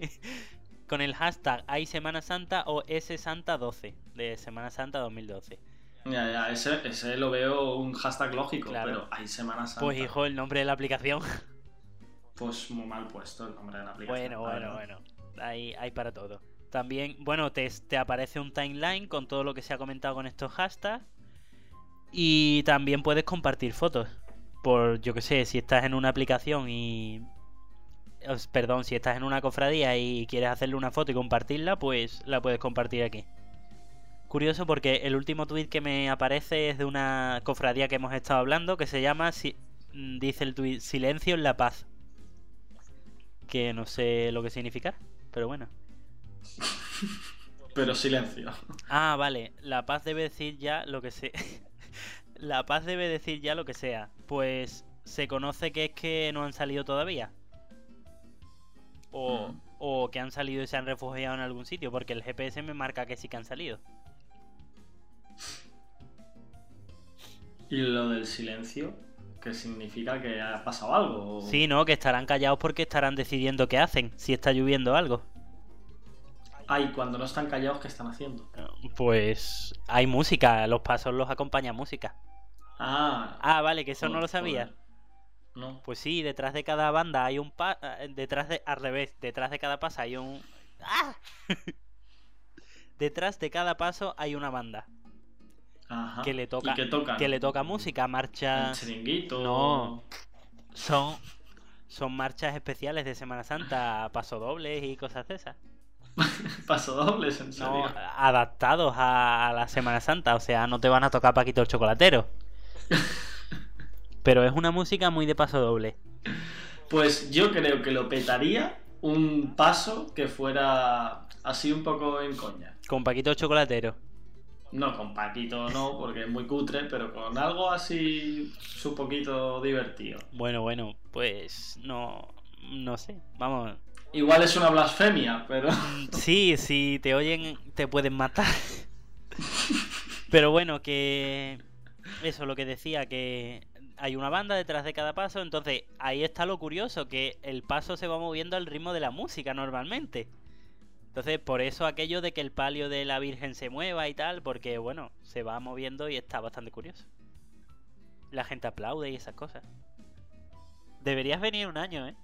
*laughs* con el hashtag hay Semana Santa o S Santa 12 de Semana Santa 2012. Ya, ya, ese, ese lo veo un hashtag lógico, Claro. pero hay Semana Santa. Pues hijo, el nombre de la aplicación. Pues muy mal puesto el nombre de la aplicación. Bueno, bueno, bueno. Hay, hay para todo. También, bueno, te, te aparece un timeline con todo lo que se ha comentado con estos hashtags. Y también puedes compartir fotos. Por, yo que sé, si estás en una aplicación y... Perdón, si estás en una cofradía y quieres hacerle una foto y compartirla, pues la puedes compartir aquí. Curioso porque el último tweet que me aparece es de una cofradía que hemos estado hablando que se llama, si- mm, dice el tweet, Silencio en la paz. Que no sé lo que significa, pero bueno. Pero silencio. Ah, vale, la paz debe decir ya lo que sea. *laughs* la paz debe decir ya lo que sea. Pues se conoce que es que no han salido todavía. O, Mm. o que han salido y se han refugiado en algún sitio, porque el GPS me marca que sí que han salido. ¿Y lo del silencio? ¿Qué significa que ha pasado algo? o- Sí, no, que estarán callados porque estarán decidiendo qué hacen, si está lloviendo algo. Ay, cuando no están callados, ¿qué están haciendo? Pues hay música, los pasos los acompaña música. Ah, Ah, vale, que eso no lo sabía. joder. no. Pues sí, detrás de cada banda hay un pa eh, detrás de al revés, detrás de cada paso hay un ¡Ah! *laughs* detrás de cada paso hay una banda Ajá. que le toca ¿Y qué tocan? que le toca música, ¿El marchas chiringuito? No. son son marchas especiales de Semana Santa, pasodobles y cosas de esas. *laughs* Paso dobles, en serio. No, adaptados a, a la Semana Santa, o sea, no te van a tocar Paquito el chocolatero. *laughs* Pero es una música muy de paso doble. Pues yo creo que lo petaría un paso que fuera así un poco en coña. Con Paquito el chocolatero. No con Paquito, no, porque es muy cutre, pero con algo así un poquito divertido. Bueno, bueno, pues no, no sé, vamos. Igual es una blasfemia, pero... Sí, si te oyen te pueden matar. *laughs* Pero bueno, que eso lo que decía, que hay una banda detrás de cada paso, entonces ahí está lo curioso, que el paso se va moviendo al ritmo de la música normalmente. Entonces, por eso aquello de que el palio de la Virgen se mueva y tal, porque bueno, se va moviendo y está bastante curioso. La gente aplaude y esas cosas. Deberías venir un año, ¿eh?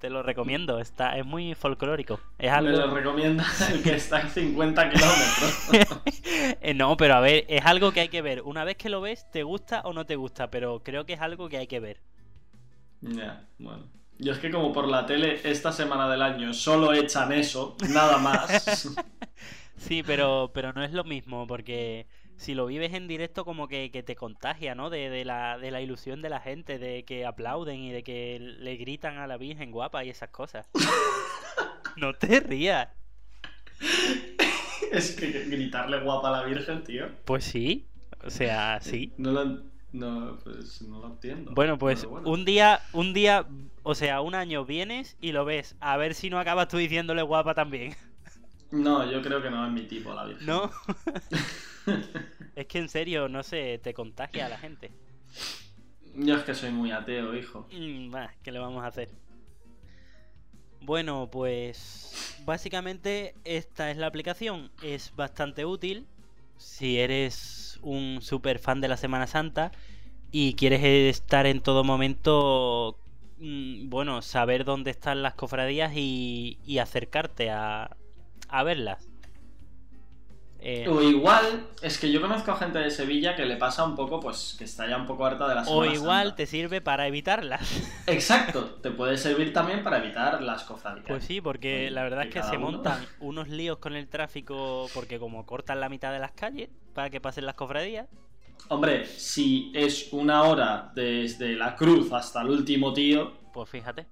Te lo recomiendo, está, es muy folclórico. Es algo... Me lo recomienda el que está en 50 kilómetros. *laughs* Eh, no, pero a ver, es algo que hay que ver. Una vez que lo ves, te gusta o no te gusta, pero creo que es algo que hay que ver. Ya, bueno. Yo es que como por la tele esta semana del año solo echan eso, nada más. *laughs* Sí, pero, pero no es lo mismo, porque si lo vives en directo como que, que te contagia, ¿no? De, de la, de la ilusión de la gente, de que aplauden y de que le gritan a la Virgen guapa y esas cosas. *laughs* no te rías. es que gritarle guapa a la Virgen, tío. Pues sí, o sea, sí. *laughs* No lo, no, pues, no lo entiendo. Bueno, pues bueno. un día, un día, o sea, un año vienes y lo ves. A ver si no acabas tú diciéndole guapa también. No, yo creo que no es mi tipo la Virgen. ¿No? *laughs* es que en serio, no sé, te contagia a la gente. Yo es que soy muy ateo, hijo. Mm, bah, ¿Qué le vamos a hacer? Bueno, pues básicamente esta es la aplicación. Es bastante útil si eres un super fan de la Semana Santa y quieres estar en todo momento, mm, bueno, saber dónde están las cofradías y, y acercarte a, a verlas. Eh, O igual, es que yo conozco a gente de Sevilla que le pasa un poco, pues, que está ya un poco harta de la o igual Santa. te sirve para evitarlas. *laughs* Exacto, te puede servir también para evitar las cofradías. Pues sí, porque Oye, la verdad es que se uno. montan *laughs* unos líos con el tráfico porque como cortan la mitad de las calles para que pasen las cofradías. Hombre, si es una hora desde la cruz hasta el último tío, Pues fíjate.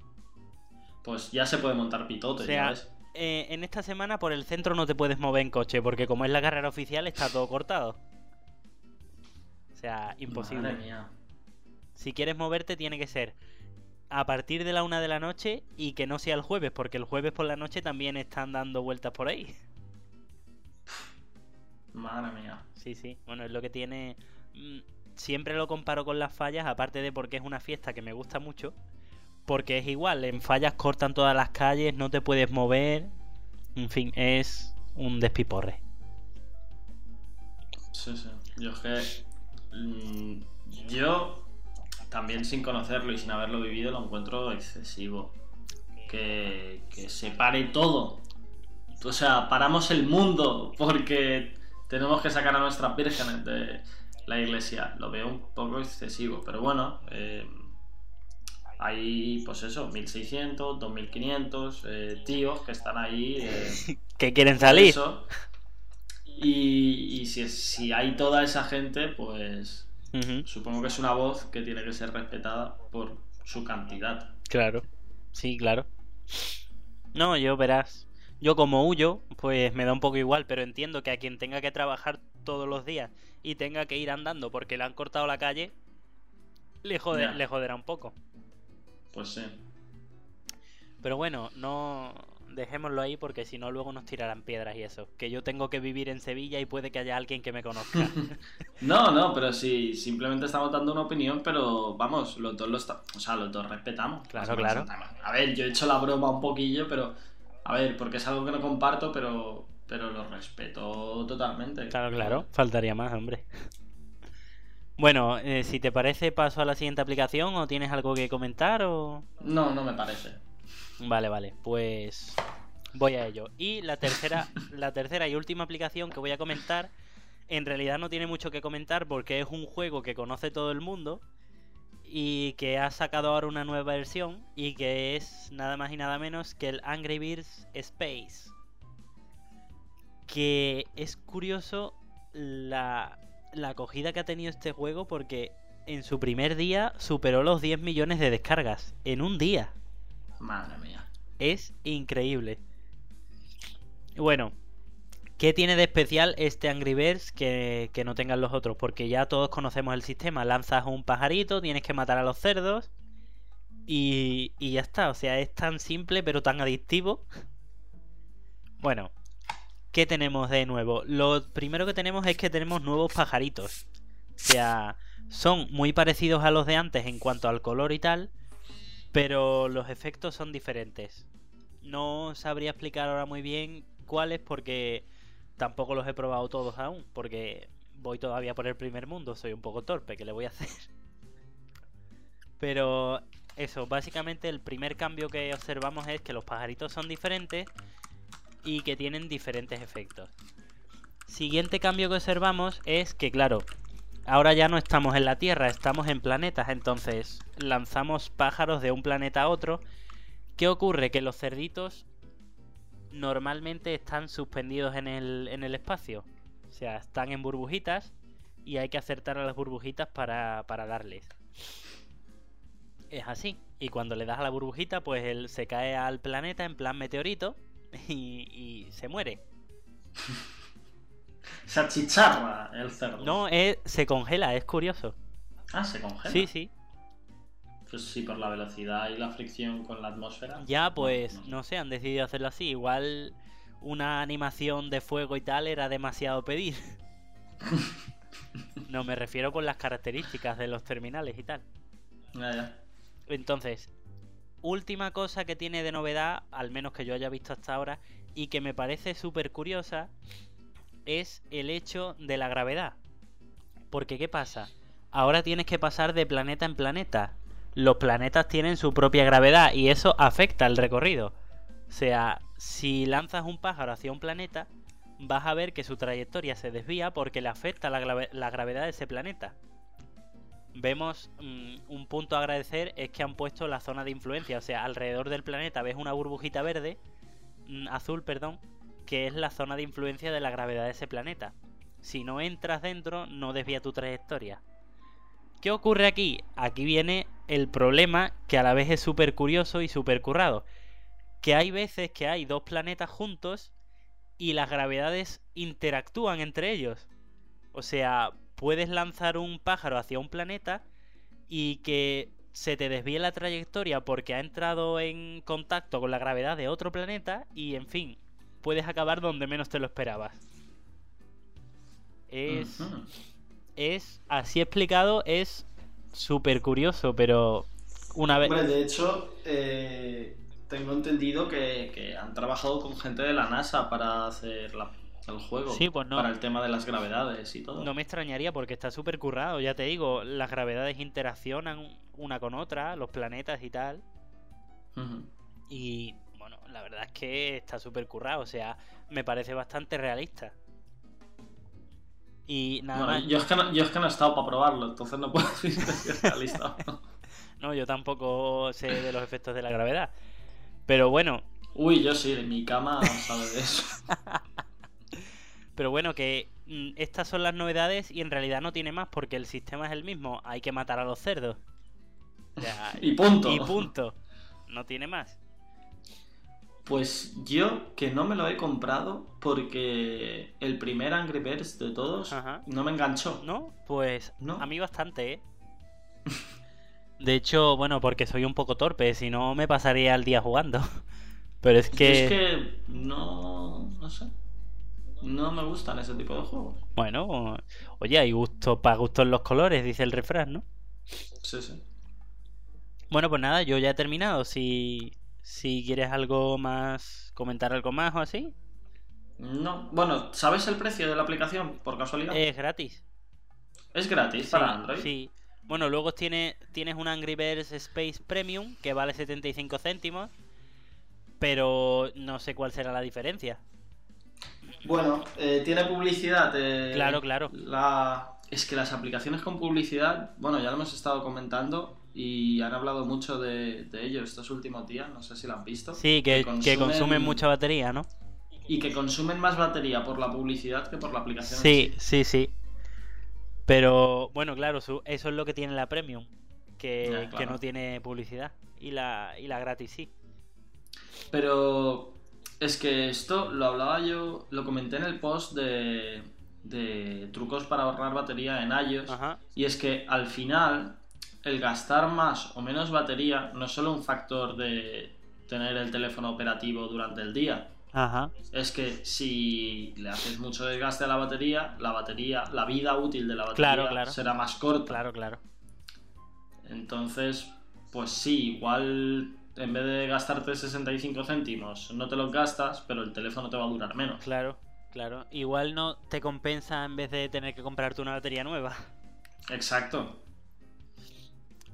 pues ya se puede montar pitote, O sea, ves. Eh, en esta semana por el centro no te puedes mover en coche porque como es la carrera oficial está todo cortado. O sea, imposible. Madre mía. Si quieres moverte tiene que ser a partir de la una de la noche y que no sea el jueves porque el jueves por la noche también están dando vueltas por ahí. *laughs* Madre mía. Sí, sí. Bueno, es lo que tiene. mm, Siempre lo comparo con las fallas, aparte de porque es una fiesta que me gusta mucho. Porque es igual, en fallas cortan todas las calles, no te puedes mover. En fin, es un despiporre. Sí, sí. Yo es que. mm, yo, también sin conocerlo y sin haberlo vivido, lo encuentro excesivo. Que, que se pare todo. O sea, paramos el mundo porque tenemos que sacar a nuestras vírgenes de la iglesia. Lo veo un poco excesivo, pero bueno. eh, hay, pues eso, 1600, 2500 eh, tíos que están ahí. eh, *laughs* Que quieren salir. eso. Y, y si, si hay toda esa gente, pues supongo que es una voz que tiene que ser respetada por su cantidad. Claro. Sí, claro. No, yo verás. Yo como huyo, pues me da un poco igual, pero entiendo que a quien tenga que trabajar todos los días y tenga que ir andando porque le han cortado la calle, le, jode- Ya. le joderá un poco. Pues sí. Pero bueno, no dejémoslo ahí porque si no luego nos tirarán piedras y eso. Que yo tengo que vivir en Sevilla y puede que haya alguien que me conozca. *laughs* No, no, pero sí, simplemente estamos dando una opinión, pero vamos, los dos lo está, o sea, los dos respetamos. Claro, claro. A ver, yo he hecho la broma un poquillo, pero a ver, porque es algo que no comparto, pero pero lo respeto totalmente. claro, claro. Faltaría más, hombre. Bueno, eh, si te parece, paso a la siguiente aplicación o tienes algo que comentar o... No, no me parece. Vale, vale, pues voy a ello. Y la tercera, *laughs* la tercera y última aplicación que voy a comentar, en realidad no tiene mucho que comentar porque es un juego que conoce todo el mundo y que ha sacado ahora una nueva versión y que es nada más y nada menos que el Angry Birds Space. Que es curioso la, la acogida que ha tenido este juego porque en su primer día superó los 10 millones de descargas. En un día. Madre mía. Es increíble. Bueno, ¿qué tiene de especial este Angry Birds que, que no tengan los otros? Porque ya todos conocemos el sistema. Lanzas un pajarito, tienes que matar a los cerdos. Y, y ya está. O sea, es tan simple pero tan adictivo. Bueno, ¿qué tenemos de nuevo? Lo primero que tenemos es que tenemos nuevos pajaritos. O sea, son muy parecidos a los de antes en cuanto al color y tal, pero los efectos son diferentes. No sabría explicar ahora muy bien cuáles porque tampoco los he probado todos aún, porque voy todavía por el primer mundo, soy un poco torpe, ¿qué le voy a hacer? *laughs* Pero eso, básicamente el primer cambio que observamos es que los pajaritos son diferentes y que tienen diferentes efectos. Siguiente cambio que observamos es que, claro, ahora ya no estamos en la Tierra, estamos en planetas, entonces lanzamos pájaros de un planeta a otro. ¿Qué ocurre? Que los cerditos normalmente están suspendidos en el, espacio. O sea, están en burbujitas y hay que acertar a las burbujitas para, para darles. Es así. Y cuando le das a la burbujita, pues él se cae al planeta en plan meteorito *laughs* y, y se muere. Se achicharra el cerdo. No, es- se congela, es curioso. Ah, se congela. Sí, sí. Pues sí, por la velocidad y la fricción con la atmósfera. Ya, pues, no sé, han decidido hacerlo así. Igual una animación de fuego y tal era demasiado pedir. *laughs* No, me refiero con las características de los terminales y tal. Ya, ya. Entonces, última cosa que tiene de novedad, al menos que yo haya visto hasta ahora, y que me parece súper curiosa, es el hecho de la gravedad. Porque, ¿qué pasa? Ahora tienes que pasar de planeta en planeta. Los planetas tienen su propia gravedad y eso afecta el recorrido. O sea, si lanzas un pájaro hacia un planeta, vas a ver que su trayectoria se desvía porque le afecta la, la gravedad de ese planeta. Vemos mm, un punto a agradecer es que han puesto la zona de influencia, o sea, alrededor del planeta ves una burbujita verde, mm, azul, perdón, que es la zona de influencia de la gravedad de ese planeta. Si no entras dentro, no desvía tu trayectoria. ¿Qué ocurre aquí? Aquí viene el problema que a la vez es súper curioso y súper currado. Que hay veces que hay dos planetas juntos y las gravedades interactúan entre ellos. O sea, puedes lanzar un pájaro hacia un planeta y que se te desvíe la trayectoria porque ha entrado en contacto con la gravedad de otro planeta y, en fin, puedes acabar donde menos te lo esperabas. Es, es así explicado, es súper curioso, pero una vez... De hecho, eh, tengo entendido que, que han trabajado con gente de la NASA para hacer la- el juego. Sí, pues no. Para el tema de las gravedades y todo. No me extrañaría porque está súper currado, ya te digo, las gravedades interaccionan una con otra, los planetas y tal. Y bueno, la verdad es que está súper currado, o sea, me parece bastante realista. Y nada No, más. yo, es que no, yo es que no he estado para probarlo, entonces no puedo *laughs* decir si es realista o no. *laughs* No, yo tampoco sé de los efectos de la gravedad. Pero bueno, Uy, yo sí, de mi cama sabe de eso. Pero bueno, que mm, estas son las novedades y en realidad no tiene más porque el sistema es el mismo. Hay que matar a los cerdos. O sea, *laughs* Y punto. Y punto. No tiene más. Pues yo que no me lo he comprado porque el primer Angry Birds de todos Ajá. no me enganchó. ¿No? Pues No. a mí bastante, ¿eh? *laughs* De hecho, bueno, porque soy un poco torpe, si no me pasaría el día jugando. *laughs* Pero es Yo que... Es que no, no sé. No me gustan ese tipo de juegos. Bueno, oye, hay gusto para gustos los colores, dice el refrán, ¿no? Sí, sí. Bueno, pues nada, yo ya he terminado. Si, si quieres algo más, comentar algo más o así, No, bueno, ¿sabes el precio de la aplicación por casualidad? es gratis. es gratis Sí, para Android. Sí. Bueno, luego tiene, tienes un Angry Birds Space Premium que vale 75 céntimos, pero no sé cuál será la diferencia. Bueno, eh, tiene publicidad. eh, Claro, claro. La... Es que las aplicaciones con publicidad, bueno, ya lo hemos estado comentando y han hablado mucho de, de ello estos últimos días, no sé si lo han visto. Sí, que, que consumen mucha batería, ¿no? Y que consumen más batería por la publicidad que por la aplicación. Sí, sí, sí. Pero bueno, claro, eso es lo que tiene la Premium, que, Ya, que no tiene publicidad. Y la, y la gratis sí. Pero es que esto lo hablaba yo, lo comenté en el post de, de trucos para ahorrar batería en iOS. Ajá. Y es que al final el gastar más o menos batería no es solo un factor de tener el teléfono operativo durante el día. Ajá. es que si le haces mucho desgaste a la batería, la batería, la vida útil de la batería Claro, claro. será más corta. Claro, claro. Entonces, pues sí, igual en vez de gastarte 65 céntimos, no te los gastas, pero el teléfono te va a durar menos. Claro, claro. Igual no te compensa en vez de tener que comprarte una batería nueva. Exacto.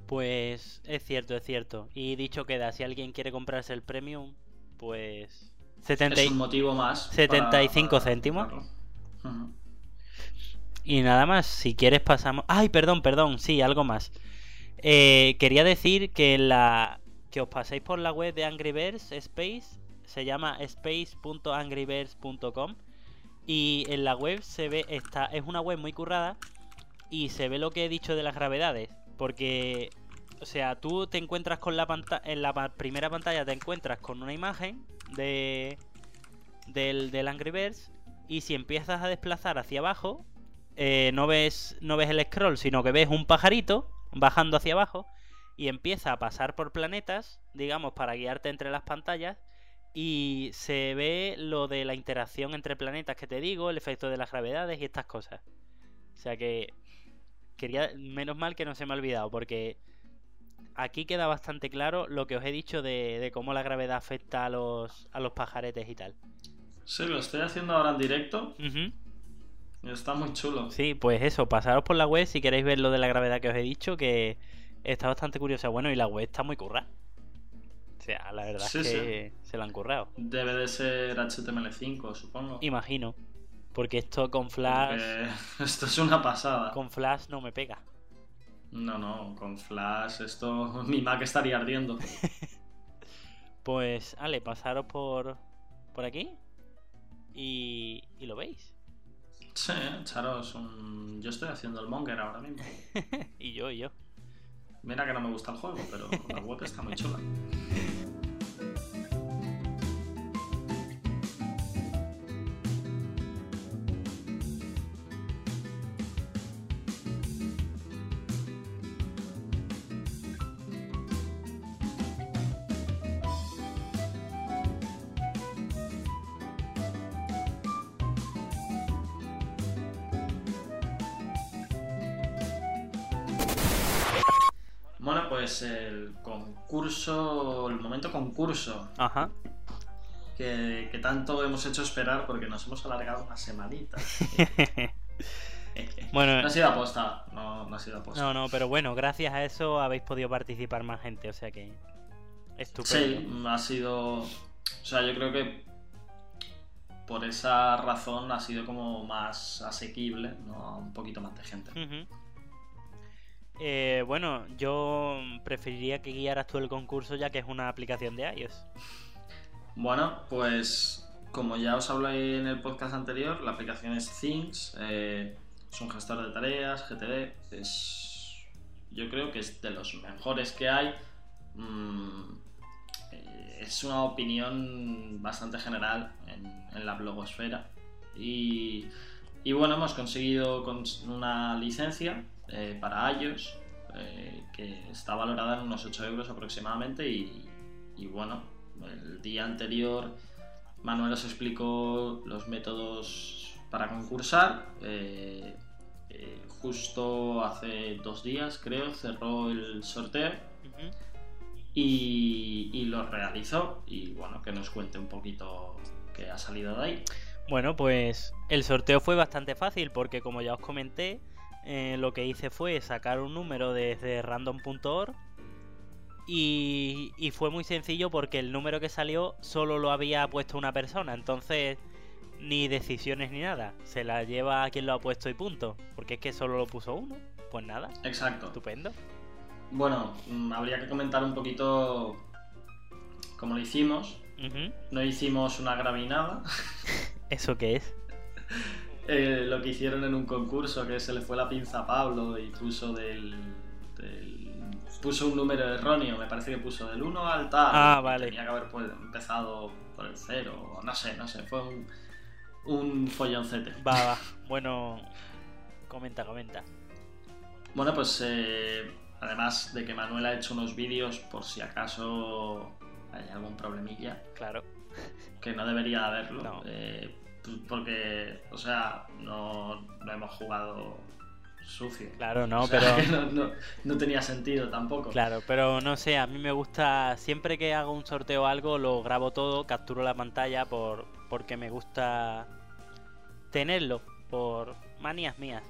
Pues es cierto, es cierto. Y dicho queda, si alguien quiere comprarse el premium, pues 70 y- Es un motivo más. para- 75 para céntimos. Y nada más, si quieres pasamos... Ay, perdón, perdón, sí, algo más. Eh, quería decir que la que os paséis por la web de Angry Birds Space, se llama space.angrybirds.com y en la web se ve está es una web muy currada y se ve lo que he dicho de las gravedades, porque o sea, tú te encuentras con la pantalla en la primera pantalla te encuentras con una imagen de del, del Angry Birds y si empiezas a desplazar hacia abajo eh, no ves no ves el scroll sino que ves un pajarito bajando hacia abajo y empieza a pasar por planetas digamos para guiarte entre las pantallas y se ve lo de la interacción entre planetas que te digo el efecto de las gravedades y estas cosas o sea que quería menos mal que no se me ha olvidado porque aquí queda bastante claro lo que os he dicho de, de cómo la gravedad afecta a los a los pajaretes y tal Sí, lo estoy haciendo ahora en directo. Está muy chulo. Sí, pues eso, pasaros por la web si queréis ver lo de la gravedad que os he dicho, que está bastante curiosa. Bueno, y la web está muy currada. O sea, la verdad Sí, es que se la han currado. Debe de ser HTML5, supongo. Imagino. Porque esto con Flash. Porque *laughs* esto es una pasada. Con Flash no me pega. No, no, con Flash esto... *laughs* Mi Mac estaría ardiendo. *laughs* Pues, ale, pasaros por, por aquí. Y, y lo veis. Sí, echaros un... Yo estoy haciendo el monger ahora mismo. y yo, y yo. Mira que no me gusta el juego, pero la web está muy chula. *laughs* El concurso, el momento concurso, Ajá. que, que tanto hemos hecho esperar porque nos hemos alargado una semanita. *laughs* Bueno, No ha sido aposta, no, no ha sido aposta. no, no, pero bueno, gracias a eso habéis podido participar más gente, o sea que. Estupendo. Sí, ha sido. O sea, yo creo que por esa razón ha sido como más asequible, ¿no? Un poquito más de gente. Eh, bueno, yo preferiría que guiaras tú el concurso ya que es una aplicación de iOS. Bueno, pues como ya os hablé en el podcast anterior, la aplicación es Things, eh, es un gestor de tareas, GTD, es, yo creo que es de los mejores que hay. Mm, es una opinión bastante general en, la blogosfera. Y, y bueno, hemos conseguido cons- una licencia eh, para iOS eh, que está valorada en unos 8 euros aproximadamente y, y bueno, el día anterior Manuel os explicó los métodos para concursar. eh, eh, justo hace dos días, creo, cerró el sorteo y, y lo realizó. Y bueno, que nos cuente un poquito qué ha salido de ahí. Bueno, pues el sorteo fue bastante fácil porque como ya os comenté, eh, lo que hice fue sacar un número desde random.org y, y fue muy sencillo porque el número que salió solo lo había puesto una persona, entonces ni decisiones ni nada, se la lleva a quien lo ha puesto y punto, porque es que solo lo puso uno, pues nada, Exacto. estupendo. Bueno, mm, habría que comentar un poquito cómo lo hicimos. No hicimos una gravinada. *laughs* ¿Eso qué es? *laughs* Eh, lo que hicieron en un concurso que se le fue la pinza a Pablo y puso del, del- puso un número erróneo, me parece que puso del 1 al tal. Ah, vale. Tenía que haber pues, empezado por el 0, o no sé, no sé, fue un, un folloncete. Va, va, bueno, comenta, comenta. Bueno, pues eh, además de que Manuel ha hecho unos vídeos por si acaso hay algún problemilla, Claro. que no debería haberlo. No. eh, porque, o sea, no, no hemos jugado sucio. Claro, no, O sea, pero- *laughs* no, no- no tenía sentido tampoco. Claro, pero no sé, a mí me gusta, siempre que hago un sorteo o algo, lo grabo todo, capturo la pantalla por porque me gusta tenerlo, por manías mías.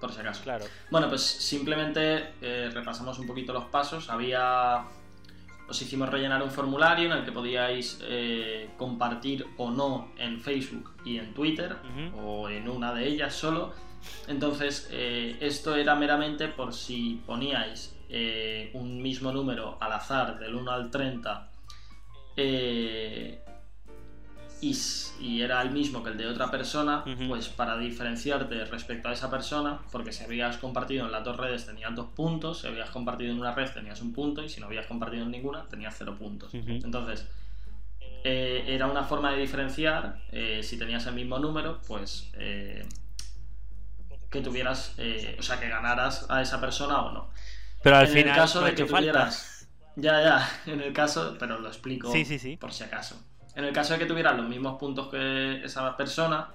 Por si acaso. Claro. Bueno, pues simplemente eh, repasamos un poquito los pasos. Había. Os hicimos rellenar un formulario en el que podíais eh, compartir o no en Facebook y en Twitter, o en una de ellas solo. Entonces, eh, esto era meramente por si poníais eh, un mismo número al azar del 1 al 30 eh, y, era el mismo que el de otra persona, pues para diferenciarte respecto a esa persona, porque si habías compartido en las dos redes tenías dos puntos, si habías compartido en una red tenías un punto y si no habías compartido en ninguna tenías cero puntos. Entonces, eh, era una forma de diferenciar eh, si tenías el mismo número, pues eh, que tuvieras, o sea, que ganaras a esa persona o no. Pero al en final el caso no de que falta. tuvieras, ya, ya, *laughs* en el caso, pero lo explico Sí, sí, sí. por si acaso. En el caso de que tuvieras los mismos puntos que esa persona,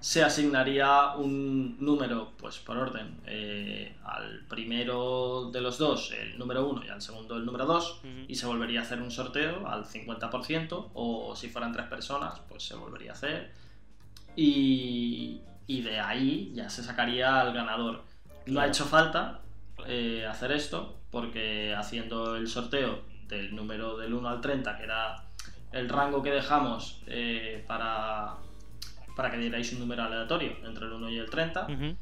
se asignaría un número, pues por orden, eh, al primero de los dos el número 1 y al segundo el número 2, y se volvería a hacer un sorteo al 50%, o si fueran tres personas, pues se volvería a hacer. Y, y de ahí ya se sacaría al ganador. No ha hecho falta eh, hacer esto, porque haciendo el sorteo del número del 1 al 30, que era el rango que dejamos eh, para, para que dierais un número aleatorio entre el 1 y el 30, Ujú.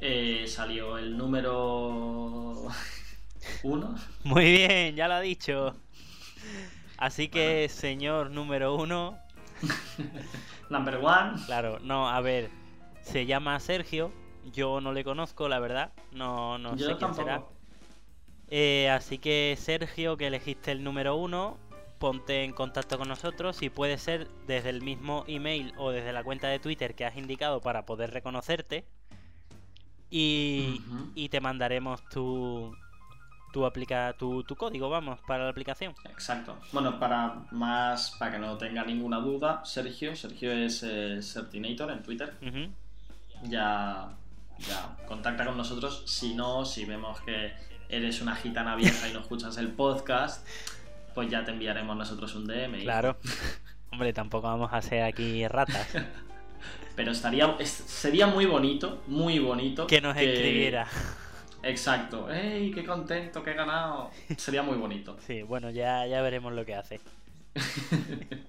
eh, salió el número *laughs* 1. Muy bien, ya lo ha dicho. Así que, señor número uno. *laughs* Number one. Claro, no, a ver. Se llama Sergio. Yo no le conozco, la verdad. No, no Yo sé quién tampoco. será. Eh, así que, Sergio, que elegiste el número uno, ponte en contacto con nosotros. Si puede ser desde el mismo email o desde la cuenta de Twitter que has indicado para poder reconocerte. Y, y te mandaremos tu, tu, aplica, tu, tu código, vamos, para la aplicación. Exacto. Bueno, para más, para que no tenga ninguna duda, Sergio, Sergio es eh, Sertinator en Twitter. Ya, ya contacta con nosotros. Si no, si vemos que eres una gitana vieja y no escuchas el podcast, pues ya te enviaremos nosotros un DM. Claro. *laughs* Hombre, tampoco vamos a ser aquí ratas. *laughs* Pero estaría, es- sería muy bonito, muy bonito. Que nos escribiera. Exacto. ¡Ey, qué contento, que he ganado! Sería muy bonito. Sí, bueno, ya, ya veremos lo que hace. *laughs*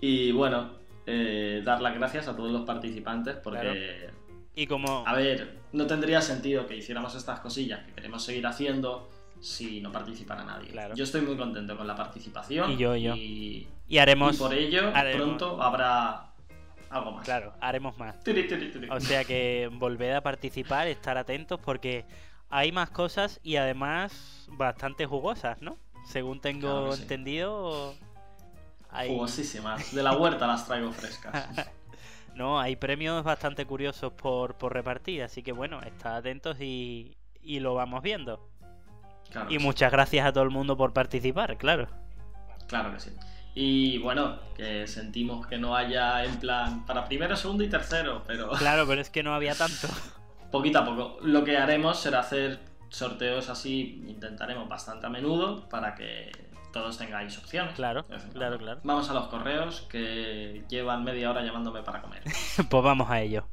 Y bueno, eh, dar las gracias a todos los participantes porque, Claro. Y como. a ver, no tendría sentido que hiciéramos estas cosillas que queremos seguir haciendo si no participara nadie. Claro. Yo estoy muy contento con la participación. Y yo, y yo. Y, Y haremos- y por ello, haremos- pronto habrá algo más. Claro, haremos más. Tiri, tiri, tiri. O sea que volved a participar, estar atentos porque hay más cosas y además bastante jugosas, ¿no? Según tengo Claro que sí. entendido. Hay... Jugosísimas. De la huerta las traigo frescas. *laughs* No, hay premios bastante curiosos por, por repartir, así que bueno, estad atentos y, y lo vamos viendo. Claro y sí. muchas gracias a todo el mundo por participar, claro. Claro que sí. Y bueno, que sentimos que no haya en plan para primero, segundo y tercero, pero *laughs* Claro, pero es que no había tanto. poquito a poco. Lo que haremos será hacer sorteos así, intentaremos bastante a menudo para que todos tengáis opciones. Claro, claro, claro. Vamos a los correos que llevan media hora llamándome para comer. *laughs* pues vamos a ello.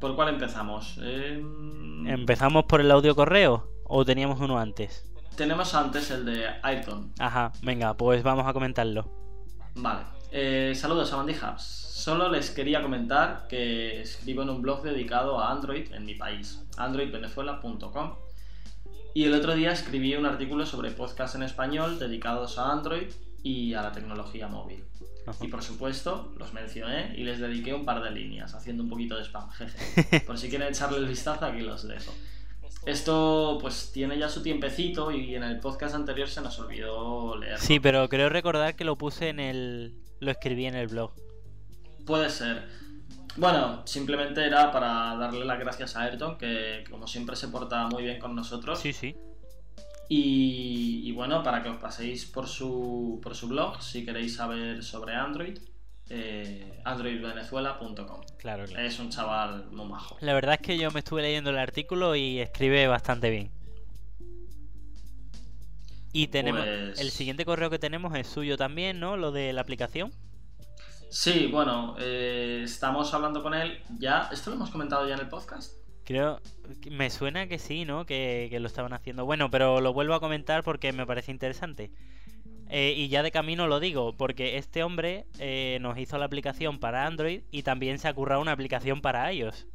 ¿Por cuál empezamos? Em, ¿Empezamos por el audio correo o teníamos uno antes? Tenemos antes el de Ayrton. Ajá, venga, pues vamos a comentarlo. Vale. Eh, saludos a. Solo les quería comentar que escribo en un blog dedicado a Android en mi país, androidvenezuela.com. Y el otro día escribí un artículo sobre podcast en español dedicados a Android y a la tecnología móvil. Y por supuesto, los mencioné y les dediqué un par de líneas, haciendo un poquito de spam, jeje. *laughs* Por si quieren echarle el vistazo, aquí los dejo. Esto pues tiene ya su tiempecito y en el podcast anterior se nos olvidó leerlo. Sí, pero creo recordar que lo puse en el... Lo escribí en el blog. Puede ser. Bueno, simplemente era para darle las gracias a Ayrton, que como siempre se porta muy bien con nosotros. Sí, sí. Y, y bueno, para que os paséis por su, por su blog, si queréis saber sobre Android, eh, androidvenezuela.com. Claro, claro. Es un chaval muy majo. La verdad es que yo me estuve leyendo el artículo y escribe bastante bien. Y tenemos Pues- el siguiente correo que tenemos es suyo también, ¿no? Lo de la aplicación. Sí, bueno, eh, estamos hablando con él ya. ¿Esto lo hemos comentado ya en el podcast? Creo, me suena que sí, ¿no? Que, que lo estaban haciendo. Bueno, pero lo vuelvo a comentar porque me parece interesante. Eh, y ya de camino lo digo, porque este hombre eh, nos hizo la aplicación para Android y también se ha currado una aplicación para iOS.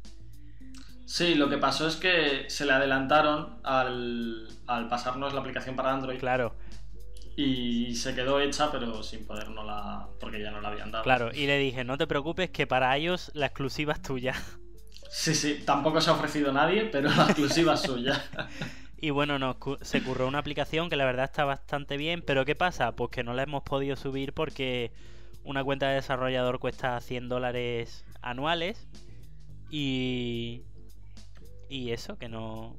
Sí, lo que pasó es que se le adelantaron al, al pasarnos la aplicación para Android. Claro, Y se quedó hecha, pero sin poder no la. porque ya no la habían dado. claro. Y le dije, no te preocupes que para iOS la exclusiva es tuya. *laughs* Sí, sí, tampoco se ha ofrecido nadie, pero la exclusiva es suya. *laughs* Y bueno, nos cu- se curró una aplicación que la verdad está bastante bien, pero ¿qué pasa? Pues que no la hemos podido subir porque una cuenta de desarrollador cuesta 100 dólares anuales y... Y eso, que no...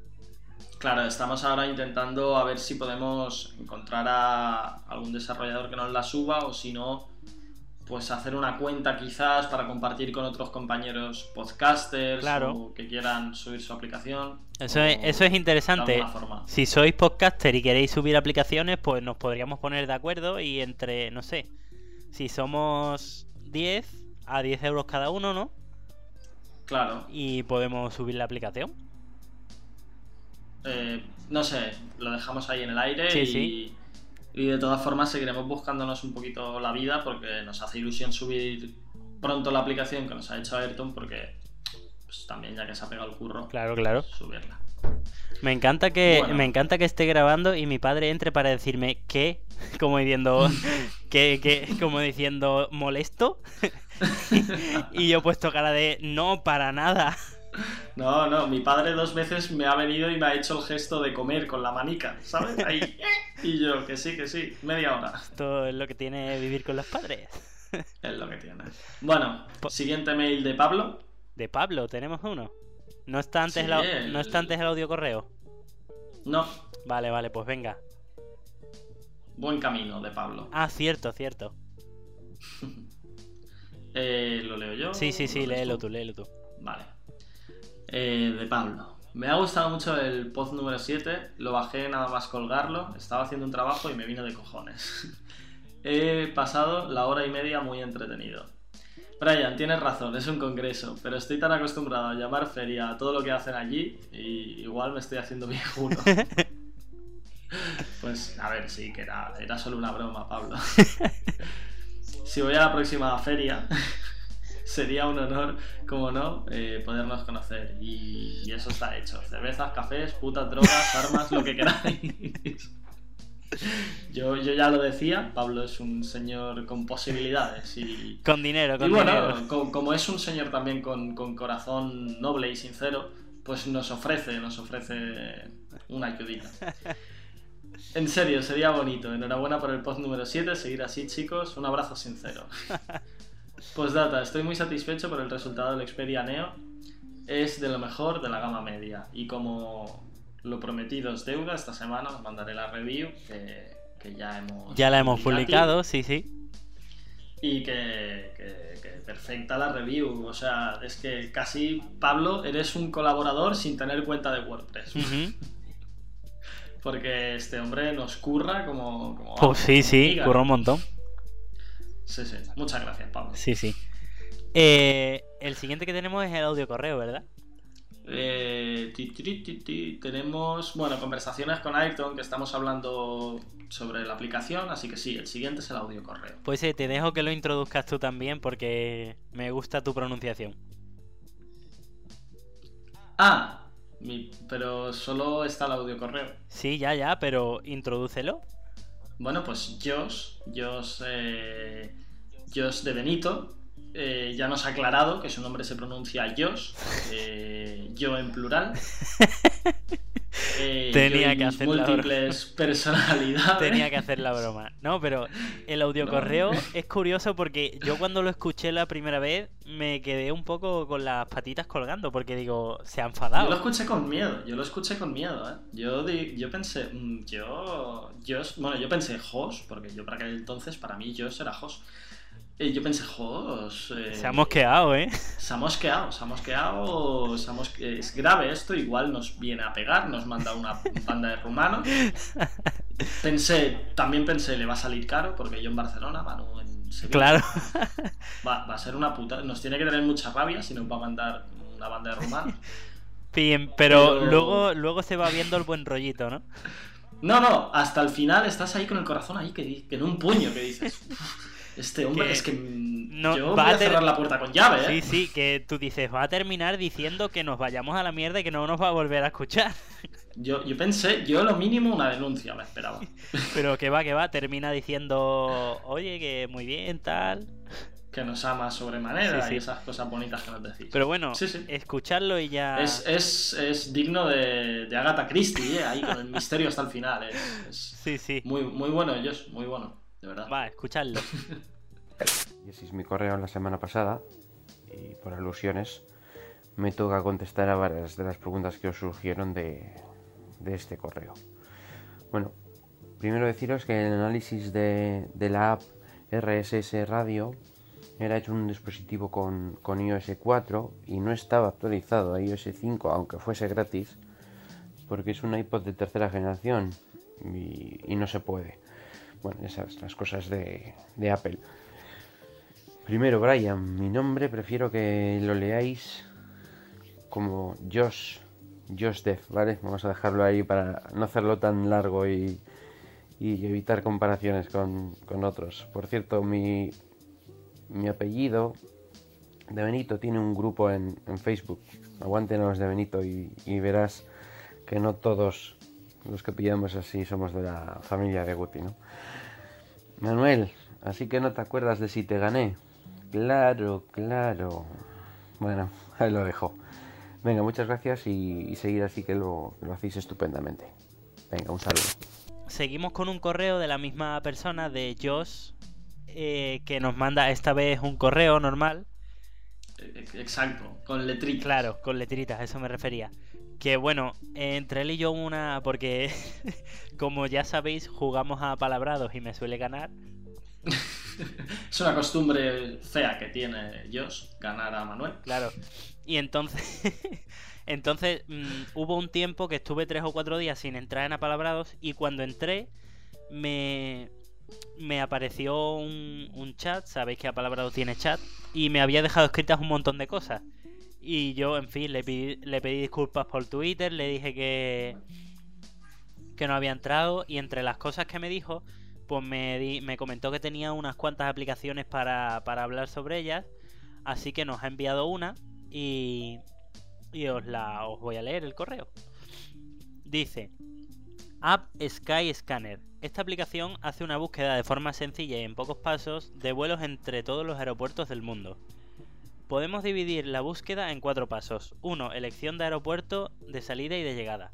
Claro, estamos ahora intentando a ver si podemos encontrar a algún desarrollador que nos la suba o si no, pues hacer una cuenta quizás para compartir con otros compañeros podcasters Claro. o que quieran subir su aplicación. Eso es, eso es interesante. Si sois podcaster y queréis subir aplicaciones, pues nos podríamos poner de acuerdo y entre, no sé, si somos 10, a 10 euros cada uno, ¿no? Claro, Y podemos subir la aplicación. eh, no sé, lo dejamos ahí en el aire Sí, y, sí. Y de todas formas seguiremos buscándonos un poquito la vida porque nos hace ilusión subir pronto la aplicación que nos ha hecho Ayrton porque pues, también ya que se ha pegado el curro, Claro, claro. subirla. Me encanta que Bueno. me encanta que esté grabando y mi padre entre para decirme qué, *laughs* como diciendo *laughs* que, que como diciendo molesto *laughs* y yo he puesto cara de no para nada. No, no, mi padre dos veces me ha venido y me ha hecho el gesto de comer con la manica, ¿sabes? Ahí. *laughs* Y yo, que sí, que sí, media hora. Esto es lo que tiene vivir con los padres. *laughs* Es lo que tiene. Bueno, siguiente mail de Pablo. De Pablo tenemos uno. No está antes Sí, el, no está antes el audio correo. No, Vale, vale, pues venga. buen camino de Pablo. Ah, cierto, cierto. *laughs* Eh, ¿Lo leo yo? Sí, sí, sí, ¿Lo lees léelo tú, léelo tú. Vale. Eh, de Pablo. Me ha gustado mucho el post número 7. Lo bajé nada más colgarlo. Estaba haciendo un trabajo y me vino de cojones. *laughs* He pasado la hora y media muy entretenido. Brian, tienes razón, es un congreso, pero estoy tan acostumbrado a llamar feria a todo lo que hacen allí y igual me estoy haciendo *laughs* viejuno. Pues a ver, sí, que era, era solo una broma, Pablo. *laughs* Si voy a la próxima feria, sería un honor, como no, eh, podernos conocer. Y, y eso está hecho. Cervezas, cafés, putas, drogas, *laughs* armas, lo que queráis. Yo, yo ya lo decía, Pablo es un señor con posibilidades y, Con dinero, y con bueno, dinero. co- como es un señor también con, con corazón noble y sincero, pues nos ofrece, nos ofrece una ayudita. *laughs* En serio, sería bonito. Enhorabuena por el post número 7. Seguir así, chicos. Un abrazo sincero. *laughs* Postdata, estoy muy satisfecho por el resultado del Xperia Neo. Es de lo mejor de la gama media. Y como lo prometido es deuda, esta semana os mandaré la review que, que ya hemos Ya la hemos publicado. sí, sí. Y que, que- que perfecta la review. O sea, es que casi, Pablo, eres un colaborador sin tener cuenta de WordPress. *laughs* Porque este hombre nos curra como... como Pues sí, como sí, curra un montón. Sí, sí. Muchas gracias, Pablo. Sí, sí. Eh, el siguiente que tenemos es el audio correo, ¿verdad? Eh, ti, ti, ti, ti. Tenemos, bueno, conversaciones con Ayrton que estamos hablando sobre la aplicación, así que sí, el siguiente es el audio correo. Pues sí, te dejo que lo introduzcas tú también porque me gusta tu pronunciación. Ah, mi- pero solo está el audio correo. Sí, ya, ya, pero introdúcelo. Bueno, pues Josh, Josh, eh, de Benito, eh, ya nos ha aclarado que su nombre se pronuncia Josh, eh, yo en plural. *laughs* Eh, Tenía que hacer la broma. múltiples personalidades. Tenía que hacer la broma. No, pero el audio No. correo es curioso porque yo cuando lo escuché la primera vez me quedé un poco con las patitas colgando porque digo, se ha Yo lo enfadado. escuché con miedo, yo lo escuché con miedo, ¿eh? Yo, yo pensé, mm, yo, yo, bueno, yo pensé Josh, porque yo para aquel entonces, para mí Josh era Josh. Eh, yo pensé Josh. eh, Se ha mosqueado, ¿eh? Se ha mosqueado, se ha mosqueado, se ha mosque- es grave esto, igual nos viene a pegar, nos manda una banda de rumanos. *laughs* Pensé, también pensé, le va a salir caro, porque yo en Barcelona, Manu en Sevilla. Claro. Va, va a ser una puta, nos tiene que tener mucha rabia si nos va a mandar una banda de rumanos. Bien, pero, Pero- luego luego se va viendo el buen rollito, ¿no? No, no, hasta el final estás ahí con el corazón ahí, que, que en un puño, que dices, "Uf, este hombre, Que es que no, yo va voy a ter- cerrar la puerta con llave, Sí, ¿eh? sí, que tú dices, va a terminar diciendo que nos vayamos a la mierda y que no nos va a volver a escuchar. *laughs* Yo, yo pensé, yo lo mínimo una denuncia me esperaba. *laughs* Pero que va, que va, termina diciendo, oye, que muy bien, tal. Que nos ama sobremanera Sí, sí. y esas cosas bonitas que nos decís. Pero bueno, Sí, sí. escucharlo y ya... Es, es, es digno de, de Agatha Christie, ¿eh? ahí con el misterio hasta el final. Es, es *laughs* Sí, sí. muy, muy bueno, ellos, muy bueno, de verdad. Va, escucharlo. *laughs* Y ese es mi correo la semana pasada y por alusiones me toca contestar a varias de las preguntas que os surgieron de, de este correo. Bueno, primero deciros que el análisis de, de la app RSS Radio era hecho en un dispositivo con, con iOS 4 y no estaba actualizado a iOS 5 aunque fuese gratis porque es un iPod de tercera generación y, y no se puede. Bueno, esas las cosas de, Apple. Primero, Brian, mi nombre prefiero que lo leáis como Josh, Josh Dev, ¿vale? Vamos a dejarlo ahí para no hacerlo tan largo y, y evitar comparaciones con, con otros. Por cierto, mi, mi apellido de Benito tiene un grupo en, en Facebook. Aguántenos de Benito y, y verás que no todos los que pillamos así somos de la familia de Guti, ¿no? Manuel, así que no te acuerdas de si te gané. Claro, claro. Bueno, *laughs* ahí lo dejo. Venga, muchas gracias y, y seguir así que lo, lo hacéis estupendamente. Venga, un saludo. Seguimos con un correo de la misma persona, de Josh, eh, que nos manda esta vez un correo normal. Eh, Exacto, con letritas. Claro, con letritas, eso me refería. Que bueno, entre él y yo una, porque *laughs* como ya sabéis, jugamos a palabrados y me suele ganar. *laughs* Es una costumbre fea que tiene Josh, ganar a Manuel. Claro. Y entonces, *laughs* entonces mm, hubo un tiempo que estuve tres o cuatro días sin entrar en apalabrados y cuando entré me, me apareció un, un chat, sabéis que apalabrados tiene chat, y me había dejado escritas un montón de cosas. Y yo, en fin, le pedí, le pedí disculpas por Twitter, le dije que, que no había entrado y entre las cosas que me dijo, pues me, di- me comentó que tenía unas cuantas aplicaciones para, para hablar sobre ellas, así que nos ha enviado una y, y os la os voy a leer el correo. Dice, App Sky Scanner. Esta aplicación hace una búsqueda de forma sencilla y en pocos pasos de vuelos entre todos los aeropuertos del mundo. Podemos dividir la búsqueda en cuatro pasos. 1. Elección de aeropuerto de salida y de llegada.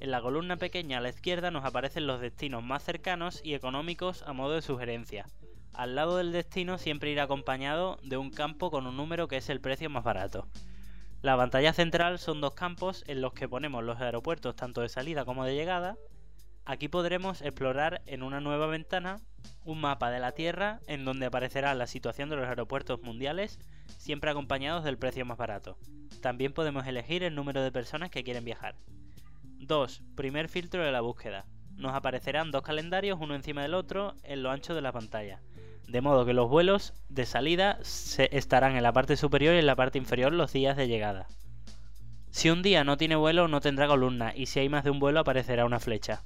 En la columna pequeña a la izquierda nos aparecen los destinos más cercanos y económicos a modo de sugerencia. Al lado del destino siempre irá acompañado de un campo con un número que es el precio más barato. La pantalla central son dos campos en los que ponemos los aeropuertos tanto de salida como de llegada. Aquí podremos explorar en una nueva ventana un mapa de la Tierra en donde aparecerá la situación de los aeropuertos mundiales, siempre acompañados del precio más barato. También podemos elegir el número de personas que quieren viajar. 2. Primer filtro de la búsqueda. Nos aparecerán dos calendarios uno encima del otro en lo ancho de la pantalla. De modo que los vuelos de salida estarán en la parte superior y en la parte inferior los días de llegada. Si un día no tiene vuelo, no tendrá columna, y si hay más de un vuelo, aparecerá una flecha.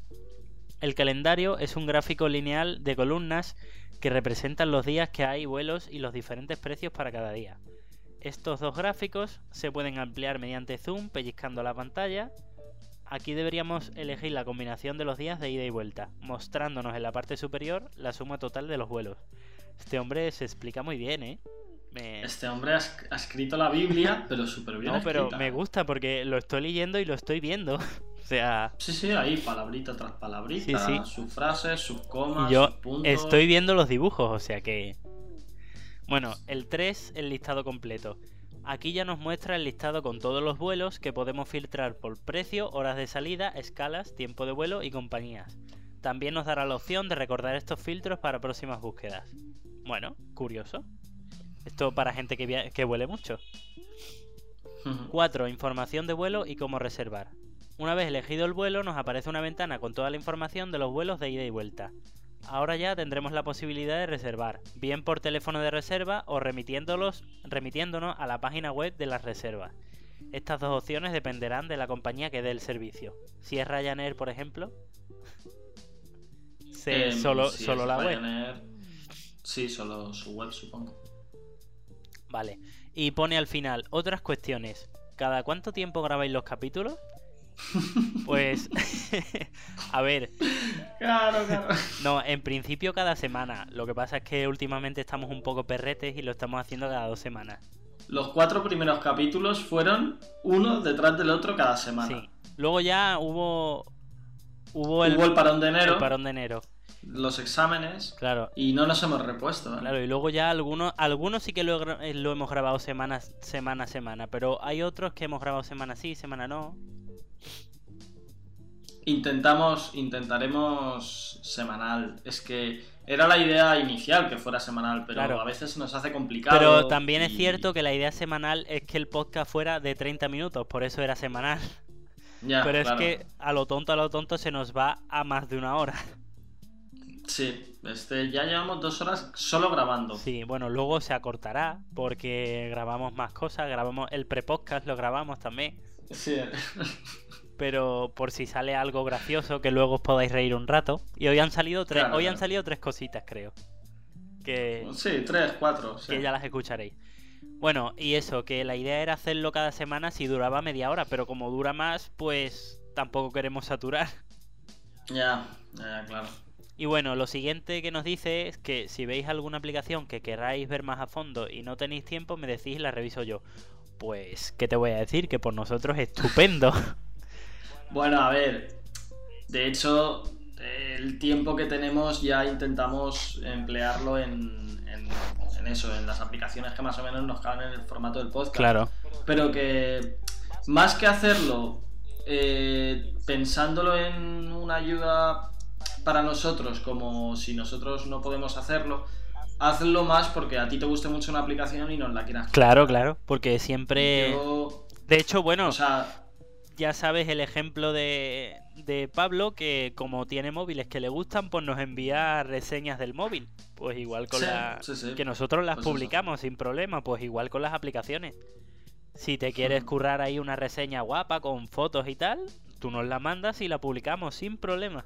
El calendario es un gráfico lineal de columnas que representan los días que hay vuelos y los diferentes precios para cada día. Estos dos gráficos se pueden ampliar mediante zoom pellizcando la pantalla. Aquí deberíamos elegir la combinación de los días de ida y vuelta, mostrándonos en la parte superior la suma total de los vuelos. Este hombre se explica muy bien, ¿eh? Me- Este hombre ha, esc- ha escrito la Biblia, pero súper bien No, pero escrita. me gusta porque lo estoy leyendo y lo estoy viendo. *laughs* o sea, Sí, sí, ahí, palabrita tras palabrita, Sí, sí. sus frases, sus comas, yo sus puntos. estoy viendo los dibujos, o sea que... Bueno, el 3, el listado completo. Aquí ya nos muestra el listado con todos los vuelos que podemos filtrar por precio, horas de salida, escalas, tiempo de vuelo y compañías. También nos dará la opción de recordar estos filtros para próximas búsquedas. Bueno, curioso. Esto para gente que, via- que vuele mucho. 4. Información de vuelo y cómo reservar. Una vez elegido el vuelo, nos aparece una ventana con toda la información de los vuelos de ida y vuelta. Ahora ya tendremos la posibilidad de reservar, bien por teléfono de reserva o remitiéndolos, remitiéndonos a la página web de las reservas. Estas dos opciones dependerán de la compañía que dé el servicio. Si es Ryanair, por ejemplo, *laughs* se- Em, solo, si solo la web. Ryanair, Sí, solo su web, supongo. Vale. Y pone al final otras cuestiones. ¿Cada cuánto tiempo grabáis los capítulos? *laughs* Pues, *laughs* a ver, Claro, claro. *laughs* no, en principio cada semana. Lo que pasa es que últimamente estamos un poco perretes y lo estamos haciendo cada dos semanas. Los cuatro primeros capítulos fueron uno detrás del otro cada semana. Sí. Luego ya hubo hubo el, Hubo el parón de enero. el parón de enero. Los exámenes. Claro. Y no nos hemos repuesto. ¿eh? Claro, y luego ya algunos, algunos sí que lo, eh, lo hemos grabado semana, semana a semana, pero hay otros que hemos grabado semana sí, semana no. Intentamos, intentaremos semanal. Es que era la idea inicial que fuera semanal, pero Claro. a veces nos hace complicado. Pero también es cierto que la idea semanal es que el podcast fuera de 30 minutos, por eso era semanal. Ya, Pero claro. es que a lo tonto, a lo tonto se nos va a más de una hora. Sí, este, ya llevamos dos horas solo grabando. Sí, bueno, luego se acortará porque grabamos más cosas, grabamos el pre-podcast, lo grabamos también. Sí. Pero por si sale algo gracioso que luego os podáis reír un rato. Y hoy han salido tres, Claro, hoy claro. han salido tres cositas, creo. Que, Sí, tres, cuatro. sí. que ya las escucharéis. Bueno, y eso, que la idea era hacerlo cada semana si duraba media hora, pero como dura más, pues tampoco queremos saturar. Ya, ya, claro. Y bueno, lo siguiente que nos dice es que si veis alguna aplicación que queráis ver más a fondo y no tenéis tiempo, me decís y la reviso yo. Pues, ¿qué te voy a decir? Que por nosotros es estupendo. *laughs* Bueno, a ver. De hecho, el tiempo que tenemos ya intentamos emplearlo en, en- en eso, en las aplicaciones que más o menos nos caben en el formato del podcast. Claro. Pero que más que hacerlo eh, pensándolo en una ayuda para nosotros, como si nosotros no podemos hacerlo, hazlo más porque a ti te guste mucho una aplicación y nos la quieras. Claro, claro, porque siempre... Yo- De hecho, bueno, O sea, ya sabes el ejemplo de, de Pablo, que como tiene móviles que le gustan, pues nos envía reseñas del móvil. Pues igual con Sí, la... sí, sí. Que nosotros las Pues eso. publicamos sin problema, pues igual con las aplicaciones. Si te quieres currar ahí una reseña guapa con fotos y tal, tú nos la mandas y la publicamos sin problema.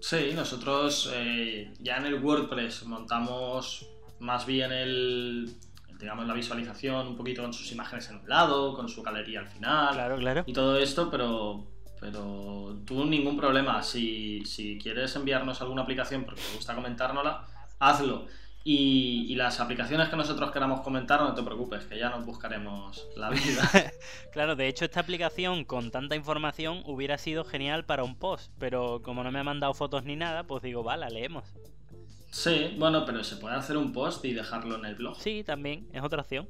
Sí, nosotros eh, ya en el WordPress montamos más bien el, digamos, la visualización un poquito con sus imágenes en un lado, con su galería al final Claro, claro. y todo esto, pero, pero tú ningún problema. Si, si quieres enviarnos alguna aplicación porque te gusta comentárnosla, hazlo. Y, y las aplicaciones que nosotros queramos comentar, no te preocupes, que ya nos buscaremos la vida. *laughs* Claro, de hecho esta aplicación con tanta información hubiera sido genial para un post, pero como no me ha mandado fotos ni nada, pues digo, vale, la leemos. Sí, bueno, pero se puede hacer un post y dejarlo en el blog. Sí, también, es otra opción.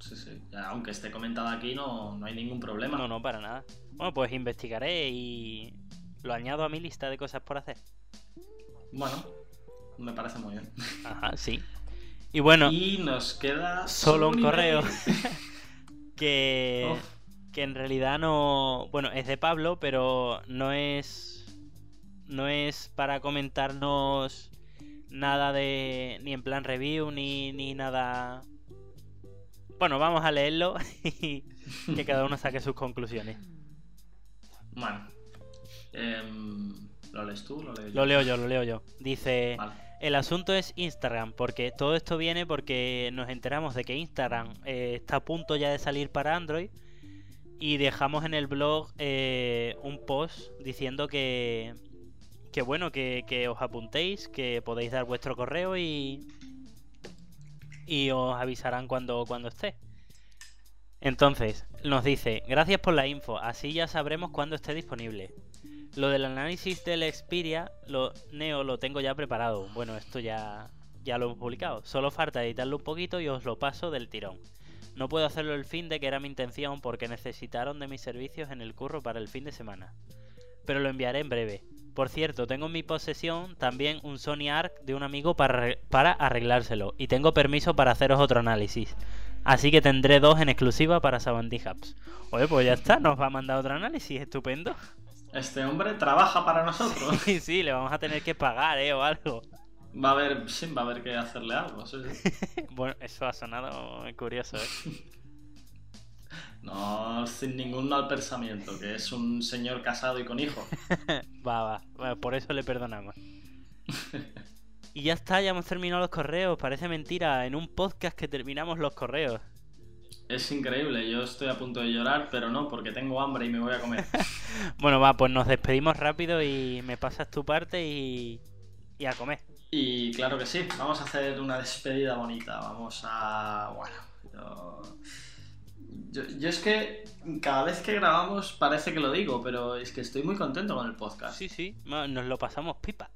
Sí, sí. Ya, aunque esté comentado aquí, no, no hay ningún problema. No, no, para nada. Bueno, pues investigaré y lo añado a mi lista de cosas por hacer. Bueno, me parece muy bien. Ajá, sí. Y bueno, Y nos queda solo un correo *laughs* que, Uf. que en realidad no... Bueno, es de Pablo, pero no es... No es para comentarnos nada de... Ni en plan review, ni, ni nada... Bueno, vamos a leerlo *laughs* y que cada uno saque sus conclusiones. Bueno. em, ¿Lo lees tú? ¿Lo leo yo? Lo leo yo, lo leo yo. Dice, Vale. El asunto es Instagram, porque todo esto viene porque nos enteramos de que Instagram eh, está a punto ya de salir para Android y dejamos en el blog eh, un post diciendo que, que bueno, que, que os apuntéis, que podéis dar vuestro correo y, y os avisarán cuando, cuando esté. Entonces, nos dice, gracias por la info, así ya sabremos cuándo esté disponible. Lo del análisis del Xperia, lo Neo lo tengo ya preparado. Bueno, esto ya, ya lo hemos publicado. Solo falta editarlo un poquito y os lo paso del tirón. No puedo hacerlo el fin de que era mi intención porque necesitaron de mis servicios en el curro para el fin de semana. Pero lo enviaré en breve. Por cierto, tengo en mi posesión también un Sony Arc de un amigo para, para arreglárselo y tengo permiso para haceros otro análisis. Así que tendré dos en exclusiva para Sabandy Hubs. Oye, pues ya está, nos va a mandar otro análisis, estupendo. Este hombre trabaja para nosotros. Sí, sí, le vamos a tener que pagar, ¿eh? O algo. Va a haber, sí, va a haber que hacerle algo, sí, sí. *laughs* Bueno, eso ha sonado curioso, ¿eh? *laughs* No, sin ningún mal pensamiento, que es un señor casado y con hijos. *laughs* va, va. Bueno, por eso le perdonamos. Y ya está, ya hemos terminado los correos. Parece mentira, en un podcast que terminamos los correos. Es increíble, yo estoy a punto de llorar, pero no, porque tengo hambre y me voy a comer. *laughs* Bueno, va, pues nos despedimos rápido y me pasas tu parte y, y a comer. Y claro que sí, vamos a hacer una despedida bonita. Vamos a. Bueno, yo... Yo, yo es que cada vez que grabamos parece que lo digo, pero es que estoy muy contento con el podcast. Sí, sí, nos lo pasamos pipa.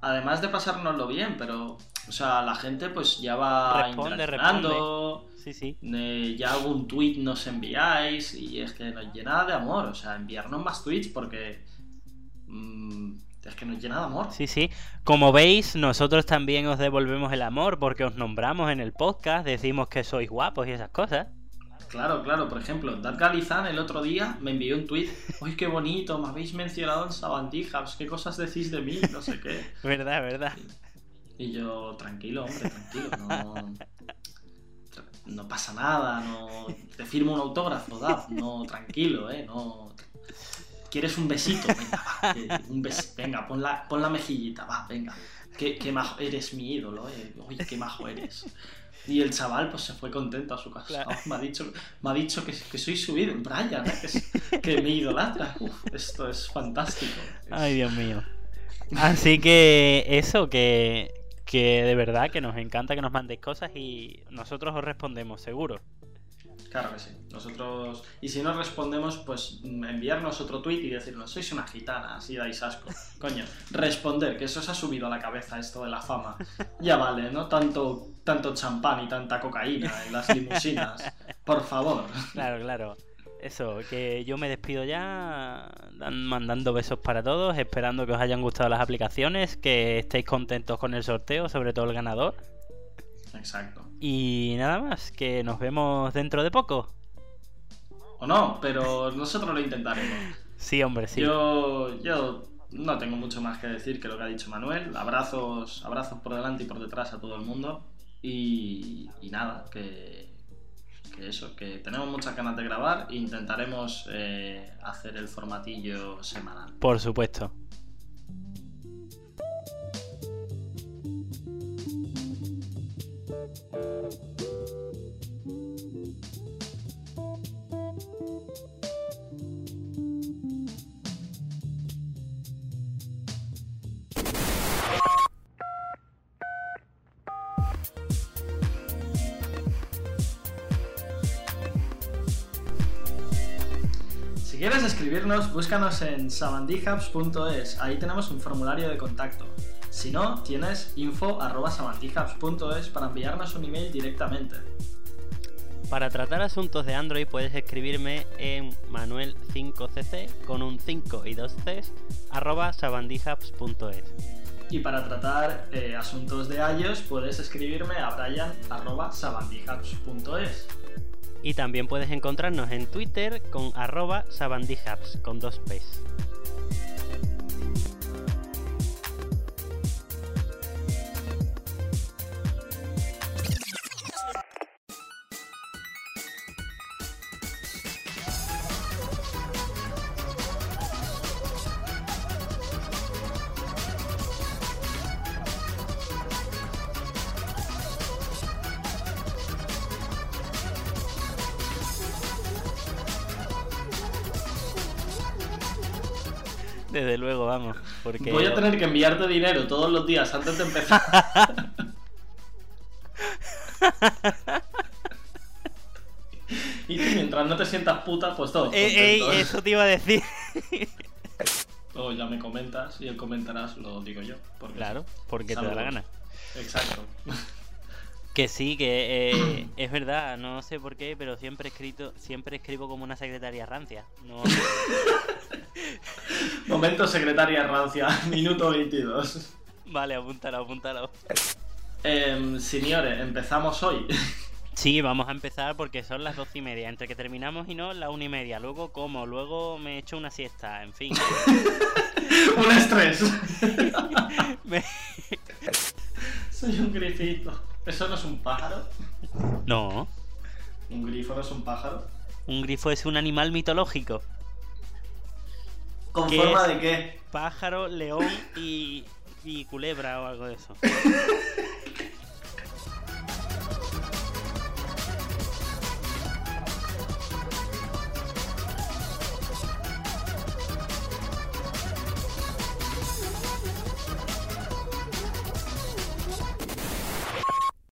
Además de pasárnoslo bien, pero. O sea, la gente pues ya va Responde, interaccionando, Sí, sí. eh, ya algún tweet nos enviáis y es que nos llena de amor. O sea, enviarnos más tweets porque. mm, es que nos llena de amor. Sí, sí. Como veis, nosotros también os devolvemos el amor porque os nombramos en el podcast, decimos que sois guapos y esas cosas. Claro, claro. Por ejemplo, Dad Galizán el otro día me envió un tweet. ¡Uy, qué bonito! Me habéis mencionado en Sabandijas. ¿Qué cosas decís de mí? No sé qué. *laughs* Verdad, verdad. Y yo, tranquilo, hombre, tranquilo. No, no pasa nada. No, te firmo un autógrafo, Dad. No, tranquilo, ¿eh? No. ¿Quieres un besito? Venga, va. un bes- Venga, pon la, pon la mejillita, va, venga. Qué, qué majo. Eres mi ídolo, ¿eh? Uy, qué majo eres. Y el chaval pues se fue contento a su casa. Claro. Oh, me ha dicho, me ha dicho que, que soy su ídolo, Brian, ¿eh? que, es- que me idolatra. Uf, esto es fantástico. Ay, Dios mío. Así que eso, que, que de verdad que nos encanta que nos mandéis cosas y nosotros os respondemos, seguro. Claro que sí. Nosotros. Y si no respondemos, pues mm, enviarnos otro tweet y decirnos, sois una gitana, así dais asco. *laughs* Coño, responder, que eso os ha subido a la cabeza esto de la fama. Ya vale, ¿no? Tanto, tanto champán y tanta cocaína en las limusinas. *laughs* Por favor. Claro, claro. Eso, que yo me despido ya, dan- mandando besos para todos, esperando que os hayan gustado las aplicaciones, que estéis contentos con el sorteo, sobre todo el ganador. Exacto. Y nada más, que nos vemos dentro de poco. O no, pero nosotros lo intentaremos. Sí, hombre, sí. Yo, yo no tengo mucho más que decir que lo que ha dicho Manuel. Abrazos, abrazos por delante y por detrás a todo el mundo. Y, y nada, que, que eso, que tenemos muchas ganas de grabar e intentaremos eh, hacer el formatillo semanal. Por supuesto. Búscanos en samandihubs.es. Ahí tenemos un formulario de contacto. Si no, tienes info.samandihubs.es para enviarnos un email directamente. Para tratar asuntos de Android puedes escribirme en manuel5cc con un 5 y dos Cs arroba sabandihubs.es. Y para tratar eh, asuntos de iOS puedes escribirme a brian.sabandihubs.es. Y también puedes encontrarnos en Twitter con arroba sabandihubs con dos Ps. Luego, vamos. Porque Voy a tener que enviarte dinero todos los días antes de empezar. *laughs* y mientras no te sientas puta, pues todo. Ey, ey, eso te iba a decir. *laughs* Luego ya me comentas y el comentarás, lo digo yo. Porque Claro, porque te da la gana. Exacto. *laughs* Que sí, que eh, *clears throat* es verdad, no sé por qué, pero siempre escrito, siempre escribo como una secretaria rancia. No, *laughs* Momento secretaria rancia, *laughs* minuto 22. vale, apúntalo, apúntalo. Eh, señores, empezamos hoy. *laughs* Sí, vamos a empezar porque son las doce y media. Entre que terminamos y no, la una y media. Luego como, luego me echo una siesta, en fin. Un estrés. Me- Soy un grifito. ¿Eso no es un pájaro? No, ¿Un grifo no es un pájaro? un grifo es un animal mitológico. ¿Con ¿Qué forma de qué? Pájaro, león y, y culebra o algo de eso. *laughs*